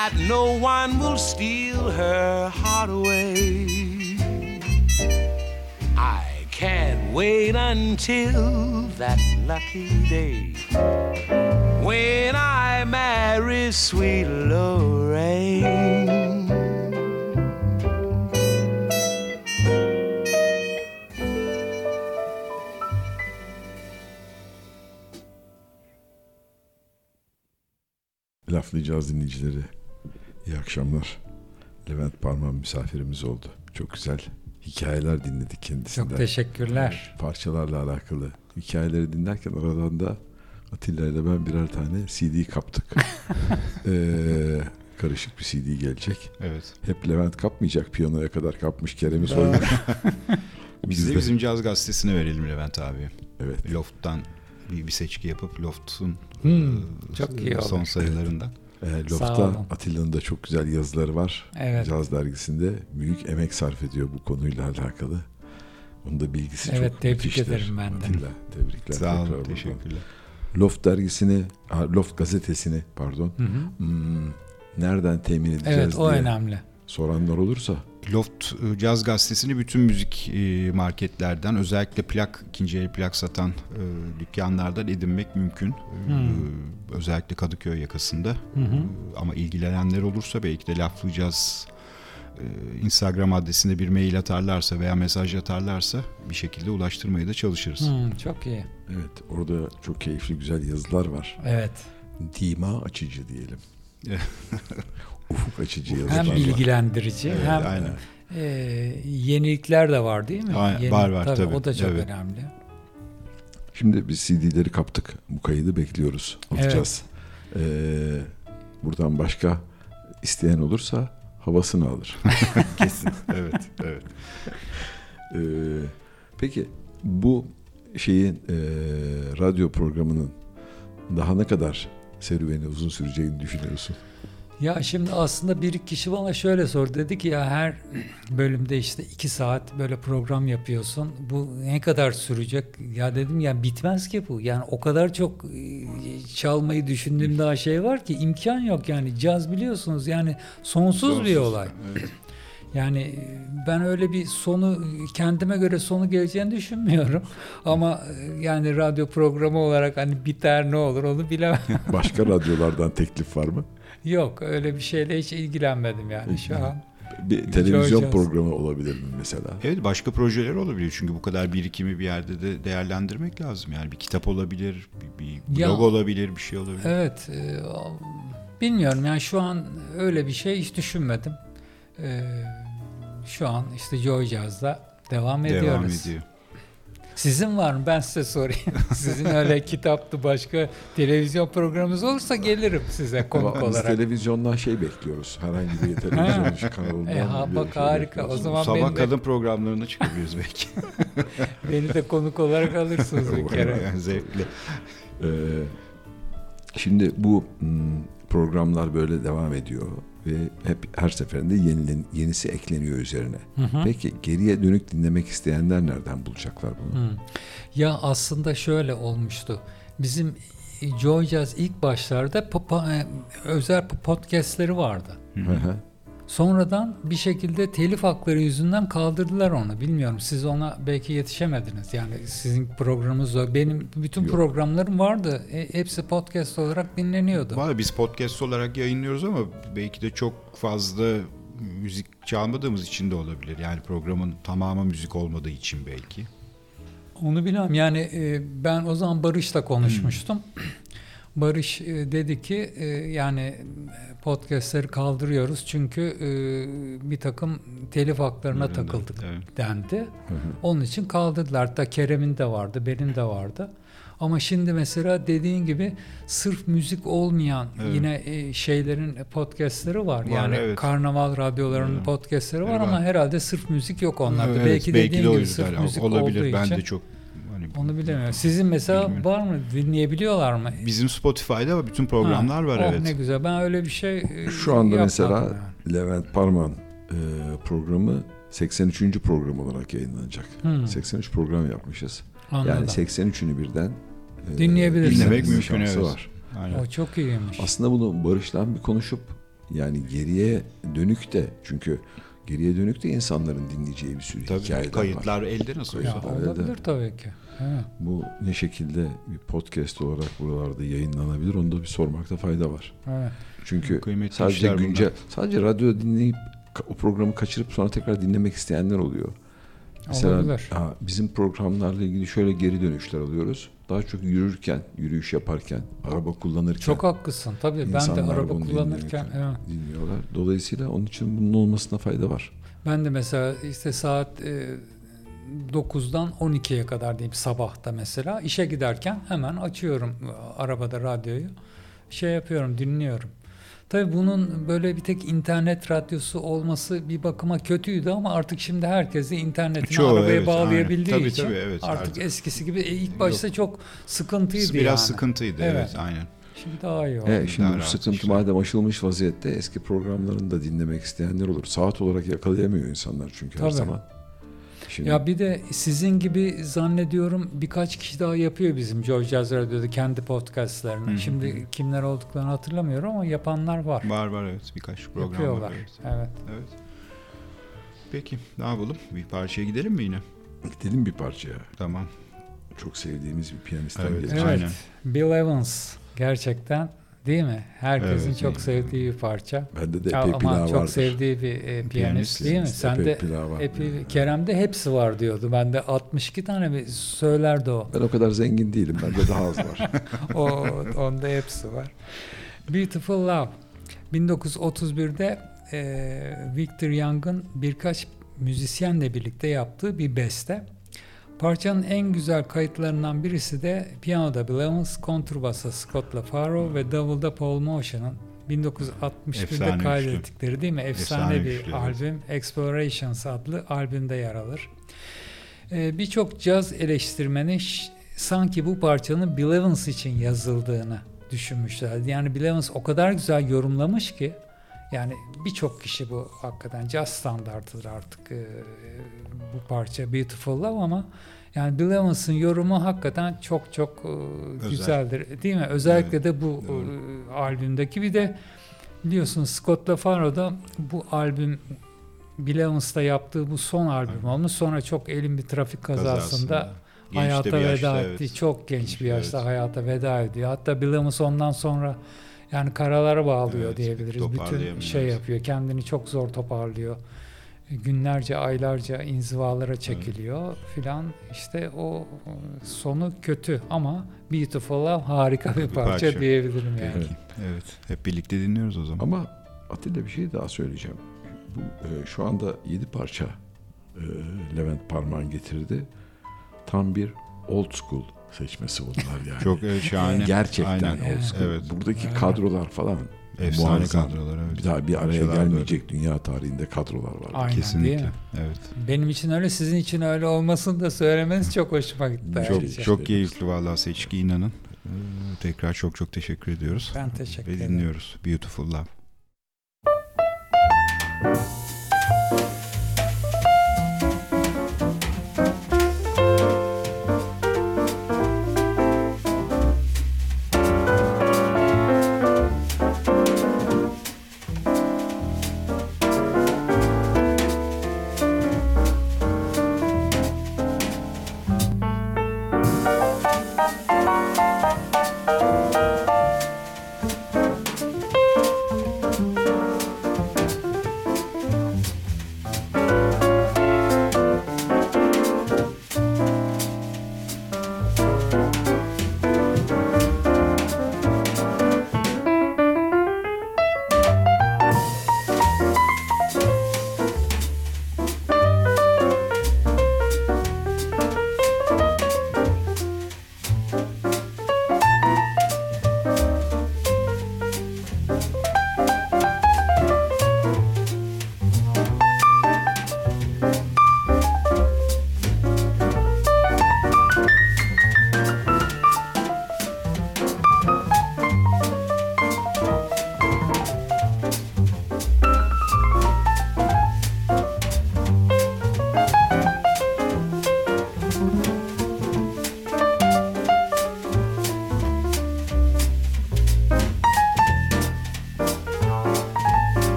that no one will steal her heart away. I can't wait until that lucky day when I marry sweet Lorraine. Laflayacağız dinleyicileri. İyi akşamlar. Levent Parman misafirimiz oldu. Çok güzel hikayeler dinledik kendisinden. Çok teşekkürler. Parçalarla alakalı hikayeleri dinlerken aradan da Atilla ile ben birer tane CD kaptık. ee, karışık bir CD gelecek. Evet. Hep Levent kapmayacak piyanoya kadar kapmış Kerem'i soymuş. Biz de de- bizim caz gazetesine verelim Levent abi. Evet. Loft'tan bir, bir seçki yapıp Loft'un Hmm, e, çok iyi son olur. sayılarından. Ee, Sağ Lofta olun. Atilla'nın da çok güzel yazıları var. Evet. Caz dergisinde büyük emek sarf ediyor bu konuyla alakalı. Onun da bilgisi Evet, çok tebrik müthiştir. ederim ben de. Atilla, tebrikler. Sağ tekrar olun, buradan. teşekkürler. Loft dergisini, Loft gazetesini pardon. Hı hı. hmm, nereden temin edeceğiz Evet o diye önemli. soranlar olursa Loft e, Caz Gazetesi'ni bütün müzik e, marketlerden özellikle plak, ikinci el plak satan e, dükkanlardan edinmek mümkün. E, Hmm. özellikle Kadıköy yakasında. Hı hı. E, ama ilgilenenler olursa belki de laflayacağız e, Instagram adresine bir mail atarlarsa veya mesaj atarlarsa bir şekilde ulaştırmaya da çalışırız. Hmm, çok iyi. evet orada çok keyifli güzel yazılar var. Evet. Dima açıcı diyelim. Ufuk açıcı yazılar Hem var. bilgilendirici Evet, hem aynen. e, yenilikler de var değil mi? Aynen, var, var, tabii, O da çok tabii. önemli. Şimdi biz CD'leri kaptık. Bu kaydı bekliyoruz. Alacağız. Ee, buradan başka isteyen olursa havasını alır. Kesin. evet, evet. Ee, peki bu şeyin e, radyo programının daha ne kadar serüveni uzun süreceğini düşünüyorsun? Ya şimdi aslında bir kişi bana şöyle sordu. Dedi ki ya her bölümde işte iki saat böyle program yapıyorsun. Bu ne kadar sürecek? Ya dedim ya bitmez ki bu. Yani o kadar çok e, çalmayı düşündüğüm daha şey var ki imkan yok yani. Caz biliyorsunuz yani sonsuz, bir olay. Evet. Yani ben öyle bir sonu kendime göre sonu geleceğini düşünmüyorum. Ama e, yani radyo programı olarak hani biter ne olur onu bilemem. Başka radyolardan teklif var mı? Yok öyle bir şeyle hiç ilgilenmedim yani şu an. Bir televizyon Jazz. programı olabilir mi mesela? Evet başka projeler olabilir çünkü bu kadar birikimi bir yerde de değerlendirmek lazım. Yani bir kitap olabilir, bir, bir Ya- blog olabilir, bir şey olabilir. Evet e, bilmiyorum yani şu an öyle bir şey hiç düşünmedim. E, şu an işte Joy Jazz'da devam ediyoruz. Devam ediyor. Sizin var mı? Ben size sorayım. Sizin öyle kitaptı başka televizyon programınız olursa gelirim size konuk Ama biz olarak. televizyondan şey bekliyoruz. Herhangi bir televizyon kanalından. E, ha, bak şey harika. bekliyoruz. O zaman Sabah beni de, kadın programlarına çıkabiliriz belki. beni de konuk olarak alırsınız bir kere. yani zevkli. Ee, şimdi bu hmm, programlar böyle devam ediyor ve hep her seferinde yenilen, yenisi ekleniyor üzerine. Hı hı. Peki geriye dönük dinlemek isteyenler nereden bulacaklar bunu? Hı. Ya aslında şöyle olmuştu. Bizim Joy Jazz ilk başlarda papa- e, özel podcastleri vardı. Hı hı. Sonradan bir şekilde telif hakları yüzünden kaldırdılar onu. Bilmiyorum siz ona belki yetişemediniz. Yani sizin programınız o. Benim bütün Yok. programlarım vardı. E, hepsi podcast olarak dinleniyordu. Valla biz podcast olarak yayınlıyoruz ama belki de çok fazla müzik çalmadığımız için de olabilir. Yani programın tamamı müzik olmadığı için belki. Onu bilmem. Yani e, ben o zaman Barış'la konuşmuştum. Hmm. Barış e, dedi ki e, yani podcastleri kaldırıyoruz çünkü e, bir takım telif haklarına Evet, takıldık evet. dendi. Hı hı. Onun için kaldırdılar. Hatta Kerem'in de vardı, benim de vardı. Ama şimdi mesela dediğin gibi sırf müzik olmayan Evet. yine şeylerin podcastleri var. Var, yani evet. karnaval radyolarının Evet. podcastleri var Evet, ama herhalde sırf müzik yok onlarda. Evet, belki dediğin de gibi sırf müzik olabilir. olduğu Ben için. de çok hani Onu bilemiyorum. Sizin mesela Bilmiyorum. var mı? Dinleyebiliyorlar mı? bizim Spotify'da bütün programlar Ha, var oh, evet. ne güzel. Ben öyle bir şey e, Şu anda mesela yani. Levent Parman e, programı 83. program olarak yayınlanacak. Hmm, 83 program yapmışız. anladım. Yani 83'ünü birden e, Dinleyebilirsiniz. Dinlemek dinleme mümkün, evet. var. Aynen. O çok iyiymiş. Aslında bunu Barış'la bir konuşup yani geriye dönük de çünkü geriye dönük de insanların dinleyeceği bir sürü Tabii hikayeler var. kayıtlar elde nasıl olsa. öyle de. olabilir tabii ki. Evet. Bu ne şekilde bir podcast olarak buralarda yayınlanabilir onu da bir sormakta fayda var. evet. Çünkü Kıymetli sadece bunlar. güncel sadece radyo dinleyip o programı kaçırıp sonra tekrar dinlemek isteyenler oluyor. Mesela Olabilir. ha, bizim programlarla ilgili şöyle geri dönüşler alıyoruz. Daha çok yürürken, yürüyüş yaparken, araba kullanırken Çok haklısın. Tabii ben de araba kullanırken dinliyorken evet. dinliyorlar. Dolayısıyla onun için bunun olmasına fayda var. Ben de mesela işte saat e, 9'dan 12'ye kadar diyeyim sabahta mesela işe giderken hemen açıyorum e, arabada radyoyu. Şey yapıyorum, dinliyorum. Tabii bunun böyle bir tek internet radyosu olması bir bakıma kötüydü ama artık şimdi herkes de internetini Çoğu, arabaya evet, bağlayabildiği aynen. Tabii, için tabii, evet, artık, artık. eskisi gibi e, ilk başta çok sıkıntıydı Biraz yani. sıkıntıydı evet. Evet. aynen. Şimdi daha iyi oldu. Evet, şimdi Daha bu sıkıntı işler. madem aşılmış vaziyette eski programlarını da dinlemek isteyenler olur. Saat olarak yakalayamıyor insanlar çünkü her Tabii. zaman. Şimdi Ya bir de sizin gibi zannediyorum birkaç kişi daha yapıyor bizim Joy Jazz Radyo'da kendi podcastlarını. Şimdi kimler olduklarını hatırlamıyorum ama yapanlar var. Var var evet birkaç program Yapıyorlar. var. Evet. Evet. evet. Peki ne yapalım? Bir parçaya gidelim mi yine? gidelim bir parçaya. Tamam. Çok sevdiğimiz bir piyanistten Evet. gelecek. Evet. Aynen. Bill Evans gerçekten değil mi? Herkesin Evet, çok sevdiği bir parça. Bende de epey ama pilav çok vardır. sevdiği bir e, piyanist, değil mi? Sen epey de pilav var. epey, Evet. Kerem'de hepsi var diyordu. Bende 62 tane mi söylerdi o. Ben o kadar zengin değilim. Bende daha az var. o onda hepsi var. Beautiful Love. 1931'de e, Victor Young'ın birkaç müzisyenle birlikte yaptığı bir beste. Parçanın en güzel kayıtlarından birisi de piyanoda Bill Evans, kontrbasta Scott LaFaro ve davulda Paul Motion'ın 1961'de Efsane üçlü. kaydettikleri değil mi? Efsane, Efsane bir üçlü, evet. albüm. Explorations adlı albümde yer alır. Ee, Birçok caz eleştirmeni sanki bu parçanın Bill Evans için yazıldığını düşünmüşlerdi. Yani Bill Evans o kadar güzel yorumlamış ki yani birçok kişi bu hakikaten caz standartıdır artık e, bu parça Beautiful Love ama yani Bill Evans'ın yorumu hakikaten çok çok e, güzeldir değil mi? Özellikle Evet, de bu doğru. e, albümdeki bir de biliyorsunuz Scott LaFaro da bu albüm Bill Evans'ta yaptığı bu son albüm olmuş. Sonra çok elin bir trafik kazasında Genç de hayata yaşta, veda evet. etti. Çok genç bir yaşta Evet. hayata veda ediyor. Hatta Bill Evans ondan sonra yani karalara bağlıyor Evet, diyebiliriz. Bütün şey evet. yapıyor. Kendini çok zor toparlıyor. Günlerce, aylarca inzivalara çekiliyor filan. İşte o e, sonu kötü ama Beautiful Love harika bir Bir parça, parça. diyebilirim yani. Peki. Evet. Hep birlikte dinliyoruz o zaman. Ama Atilla bir şey daha söyleyeceğim. Bu, e, şu anda yedi parça e, Levent Parmağan getirdi. Tam bir old school seçmesi bunlar yani. Çok evet, şahane. Gerçekten Aynen. old school. Evet. Buradaki Evet. kadrolar falan Efsane muazzam. kadrolar evet. Bir daha bir araya da gelmeyecek dünya tarihinde kadrolar var. Aynen değil Kesinlikle. mi? Evet. Benim için öyle, sizin için öyle olmasını da söylemeniz çok hoşuma gitti. Çok- Çok ayrıca. çok keyifli vallahi seçki inanın. Ee, tekrar çok çok teşekkür ediyoruz. Ben teşekkür Ve ederim. dinliyoruz. Beautiful Love.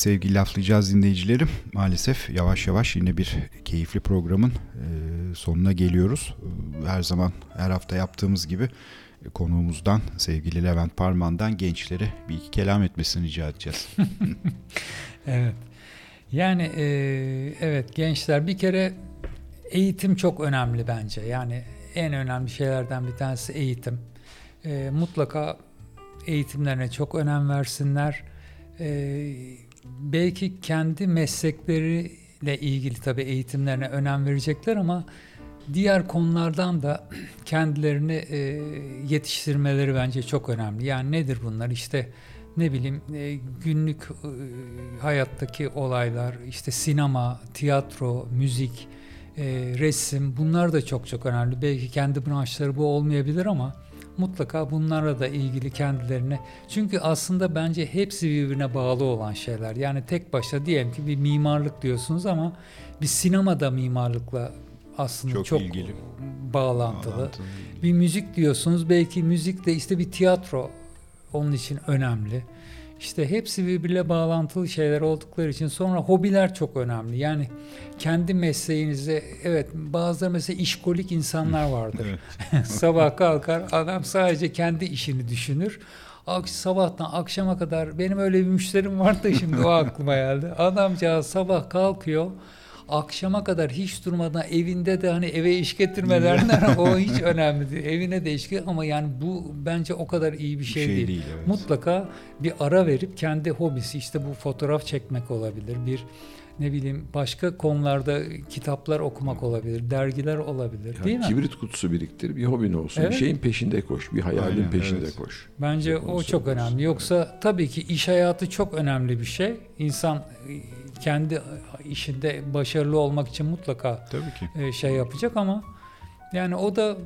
Sevgili laflayacağız dinleyicilerim. Maalesef yavaş yavaş yine bir keyifli programın e, sonuna geliyoruz. Her zaman her hafta yaptığımız gibi e, konuğumuzdan sevgili Levent Parman'dan gençlere bir iki kelam etmesini rica edeceğiz. evet. Yani e, evet gençler bir kere eğitim çok önemli bence. Yani en önemli şeylerden bir tanesi eğitim. E, mutlaka eğitimlerine çok önem versinler. E, belki kendi meslekleriyle ilgili tabii eğitimlerine önem verecekler ama diğer konulardan da kendilerini e, yetiştirmeleri bence çok önemli. Yani nedir bunlar? İşte ne bileyim e, günlük e, hayattaki olaylar, işte sinema, tiyatro, müzik, e, resim bunlar da çok çok önemli. Belki kendi branşları bu olmayabilir ama mutlaka bunlarla da ilgili kendilerini çünkü aslında bence hepsi birbirine bağlı olan şeyler. Yani tek başına diyelim ki bir mimarlık diyorsunuz ama bir sinemada mimarlıkla aslında çok, çok ilgili bağlantılı. bağlantılı. Bir müzik diyorsunuz belki müzik de işte bir tiyatro onun için önemli. İşte hepsi birbirle bağlantılı şeyler oldukları için sonra hobiler çok önemli. Yani kendi mesleğinize evet bazıları mesela işkolik insanlar vardır. Sabah kalkar adam sadece kendi işini düşünür. Sabahtan akşama kadar benim öyle bir müşterim vardı şimdi o aklıma geldi. Adamcağız sabah kalkıyor akşama kadar hiç durmadan evinde de hani eve iş getirmelerinden o hiç önemli değil. Evine de iş ama yani bu bence o kadar iyi bir şey, bir şey değil. değil evet. Mutlaka bir ara verip kendi hobisi işte bu fotoğraf çekmek olabilir. Bir ne bileyim başka konularda kitaplar okumak olabilir, dergiler olabilir yani değil mi? Kibrit kutusu biriktir, bir hobin olsun, evet. bir şeyin peşinde koş, bir hayalin Aynen, peşinde evet. koş. Bence o çok önemli. Yoksa tabii ki iş hayatı çok önemli bir şey. İnsan kendi işinde başarılı olmak için mutlaka Tabii ki. E, şey yapacak ama yani o da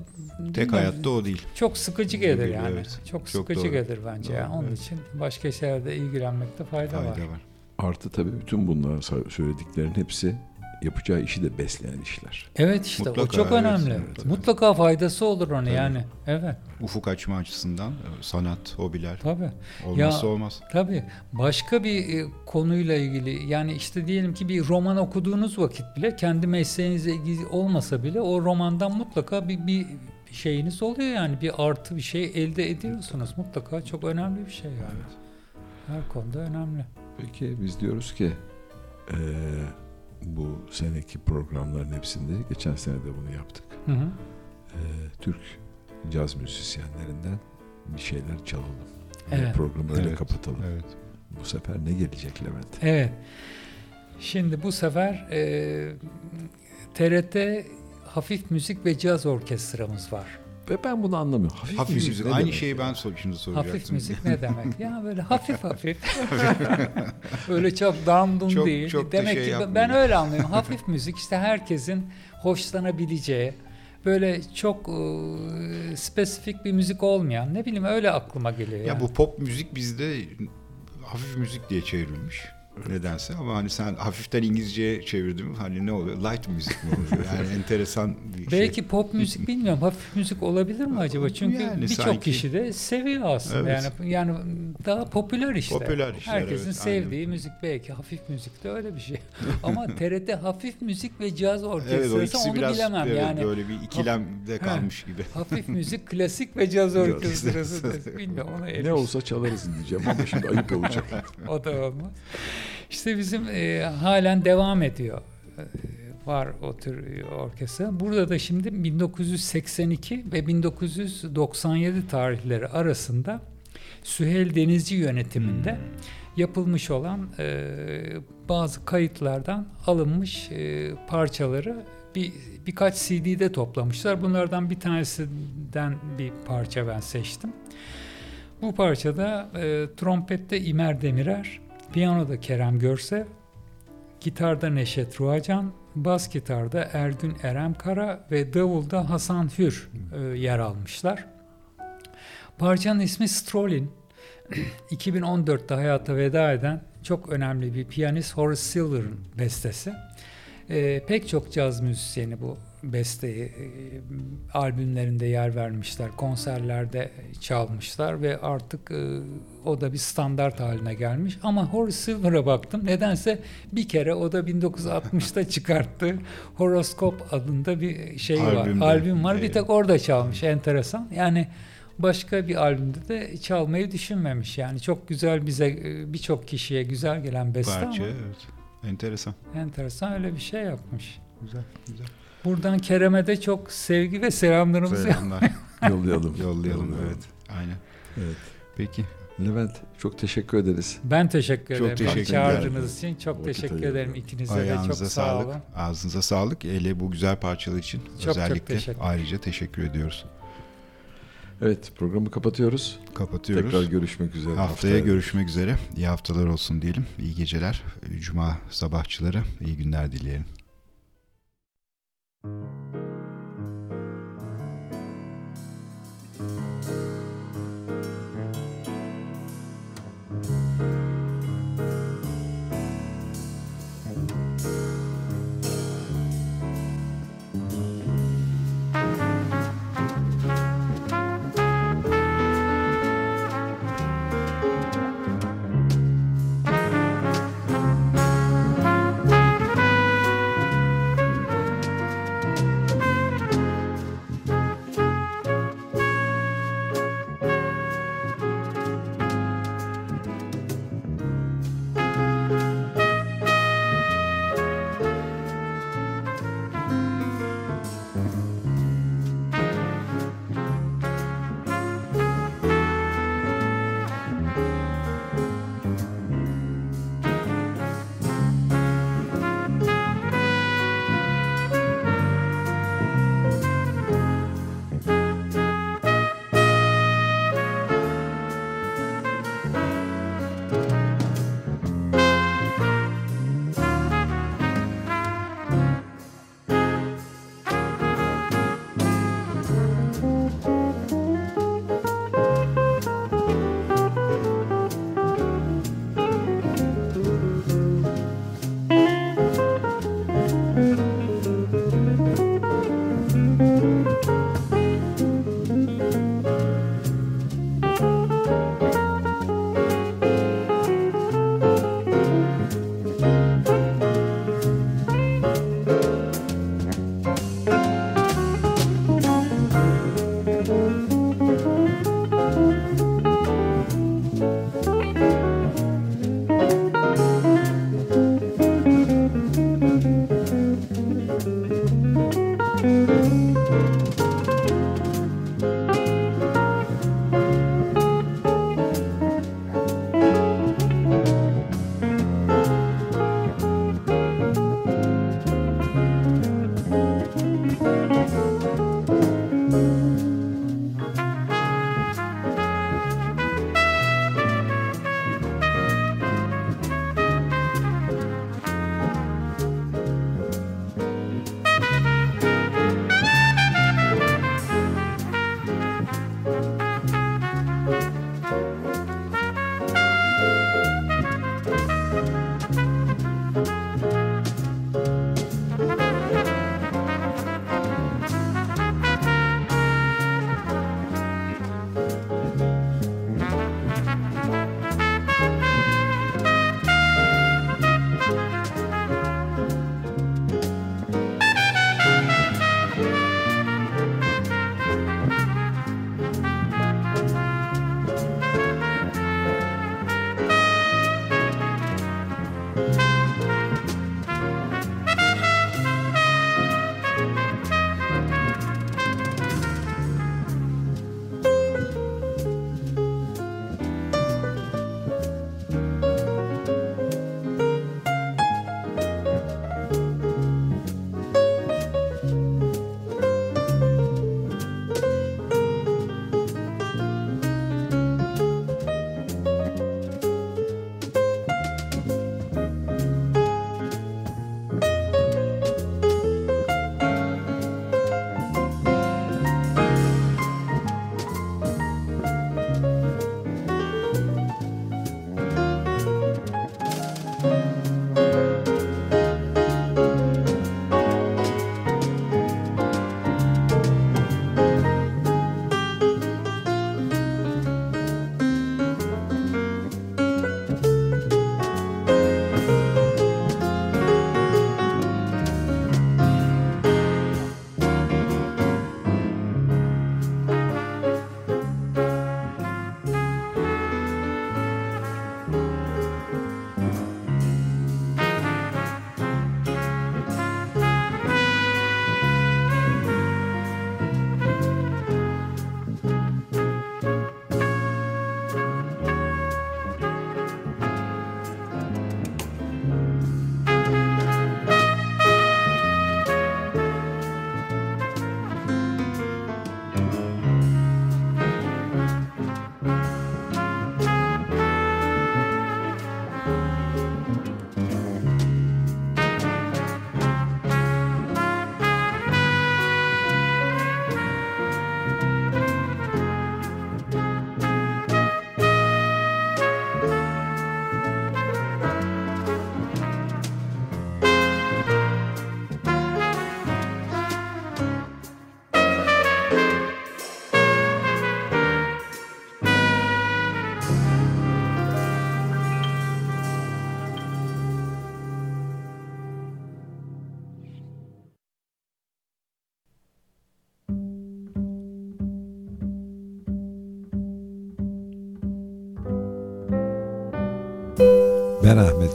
tek hayatta o değil. Çok sıkıcı gelir yani. Evet. Çok, çok sıkıcı doğru. gelir bence. Doğru, yani. Onun evet. için başka şeylerde ilgilenmekte fayda, fayda var. var. Artı tabii bütün bunlar söylediklerin hepsi yapacağı işi de besleyen işler. Evet işte Mutlaka, o çok evet, önemli. Evet, Mutlaka faydası olur onu tabii. yani. Evet. Ufuk açma açısından e, sanat, hobiler. Tabii. Olmazsa ya, olmaz. Tabii. Başka bir e, konuyla ilgili yani işte diyelim ki bir roman okuduğunuz vakit bile kendi mesleğinizle ilgili olmasa bile o romandan mutlaka bir, bir şeyiniz oluyor yani bir artı bir şey elde ediyorsunuz. Mutlaka çok önemli bir şey yani. Evet. Her konuda önemli. Peki biz diyoruz ki eee bu seneki programların hepsinde geçen sene de bunu yaptık. Hı hı. Ee, Türk caz müzisyenlerinden bir şeyler çalalım. Evet. Programı öyle evet. kapatalım. Evet. Bu sefer ne gelecek Levent? Evet. Şimdi bu sefer e, TRT hafif müzik ve caz orkestramız var. Ve ben bunu anlamıyorum. Hafif, Hafif müzik, müzik. Aynı demek şeyi ben sor, şimdi soracaktım. Hafif müzik ne demek? Ya böyle hafif hafif. öyle çok damdum Çok- değil. çok da demek şey ki ben- yapmayın. ben öyle anlıyorum. Hafif müzik işte herkesin hoşlanabileceği böyle çok e, spesifik bir müzik olmayan ne bileyim öyle aklıma geliyor. Ya yani. bu pop müzik bizde hafif müzik diye çevrilmiş. Nedense ama hani sen hafiften İngilizceye çevirdin mi hani ne oluyor? Light müzik mi oluyor? Yani enteresan bir şey. Belki pop müzik bilmiyorum. Hafif müzik olabilir mi acaba? Çünkü Yani birçok sanki- kişi de seviyor aslında. Evet. Yani yani daha popüler işte. Popüler işler, Herkesin evet, sevdiği aynen. müzik belki hafif müzik de öyle bir şey. Ama TRT hafif müzik ve caz Evet orkestrası ikisi onu biraz bilemem evet, yani. böyle bir ikilemde kalmış gibi. Hafif müzik, klasik ve caz orkestrası. Bilmiyorum ona Ne olsa çalarız diyeceğim ama şimdi ayıp olacak. O da olmaz. İşte bizim e, halen devam ediyor. E, var o tür orkestra. Burada da şimdi 1982 ve 1997 tarihleri arasında Süheyl Denizci yönetiminde yapılmış olan e, bazı kayıtlardan alınmış e, parçaları bir birkaç CD'de toplamışlar. Bunlardan bir tanesinden bir parça ben seçtim. Bu parçada e, trompette İmer Demirer, piyanoda Kerem Görsev, gitarda Neşet Ruacan, bas gitarda Ergün Erem Kara ve davulda Hasan Hür e, yer almışlar. Parçanın ismi Strollin. 2014'te hayata veda eden çok önemli bir piyanist Horace Silver'ın bestesi. E, pek çok caz müzisyeni bu besteyi e, albümlerinde yer vermişler, konserlerde çalmışlar ve artık e, o da bir standart haline gelmiş. Ama Horace Silver'a baktım. Nedense bir kere o da 1960'ta çıkarttığı Horoskop adında bir şey Albümde. var. Albüm var. Bir tek orada çalmış. Enteresan. Yani başka bir albümde de çalmayı düşünmemiş. Yani çok güzel bize e, birçok kişiye güzel gelen beste Parça ama evet. Enteresan. enteresan öyle bir şey yapmış. Güzel, güzel. Buradan Kerem'e de çok sevgi ve selamlarımızı Selamlar. Yollayalım. Yollayalım evet. Aynen. Evet. Peki. Levent çok teşekkür ederiz. Ben teşekkür Çok ederim. teşekkür Çağırdığınız için çok Vakit teşekkür ayırdın. ederim ikinize de çok Ayağınıza sağ sağlık. olun. Ağzınıza sağlık. Hele bu güzel parçalar için Çok çok özellikle teşekkür. ayrıca teşekkür ediyoruz. Evet programı kapatıyoruz. Kapatıyoruz. Tekrar görüşmek üzere. Haftaya görüşmek üzere. İyi haftalar olsun diyelim. İyi geceler. Cuma sabahçıları iyi günler dileyelim. Ahmet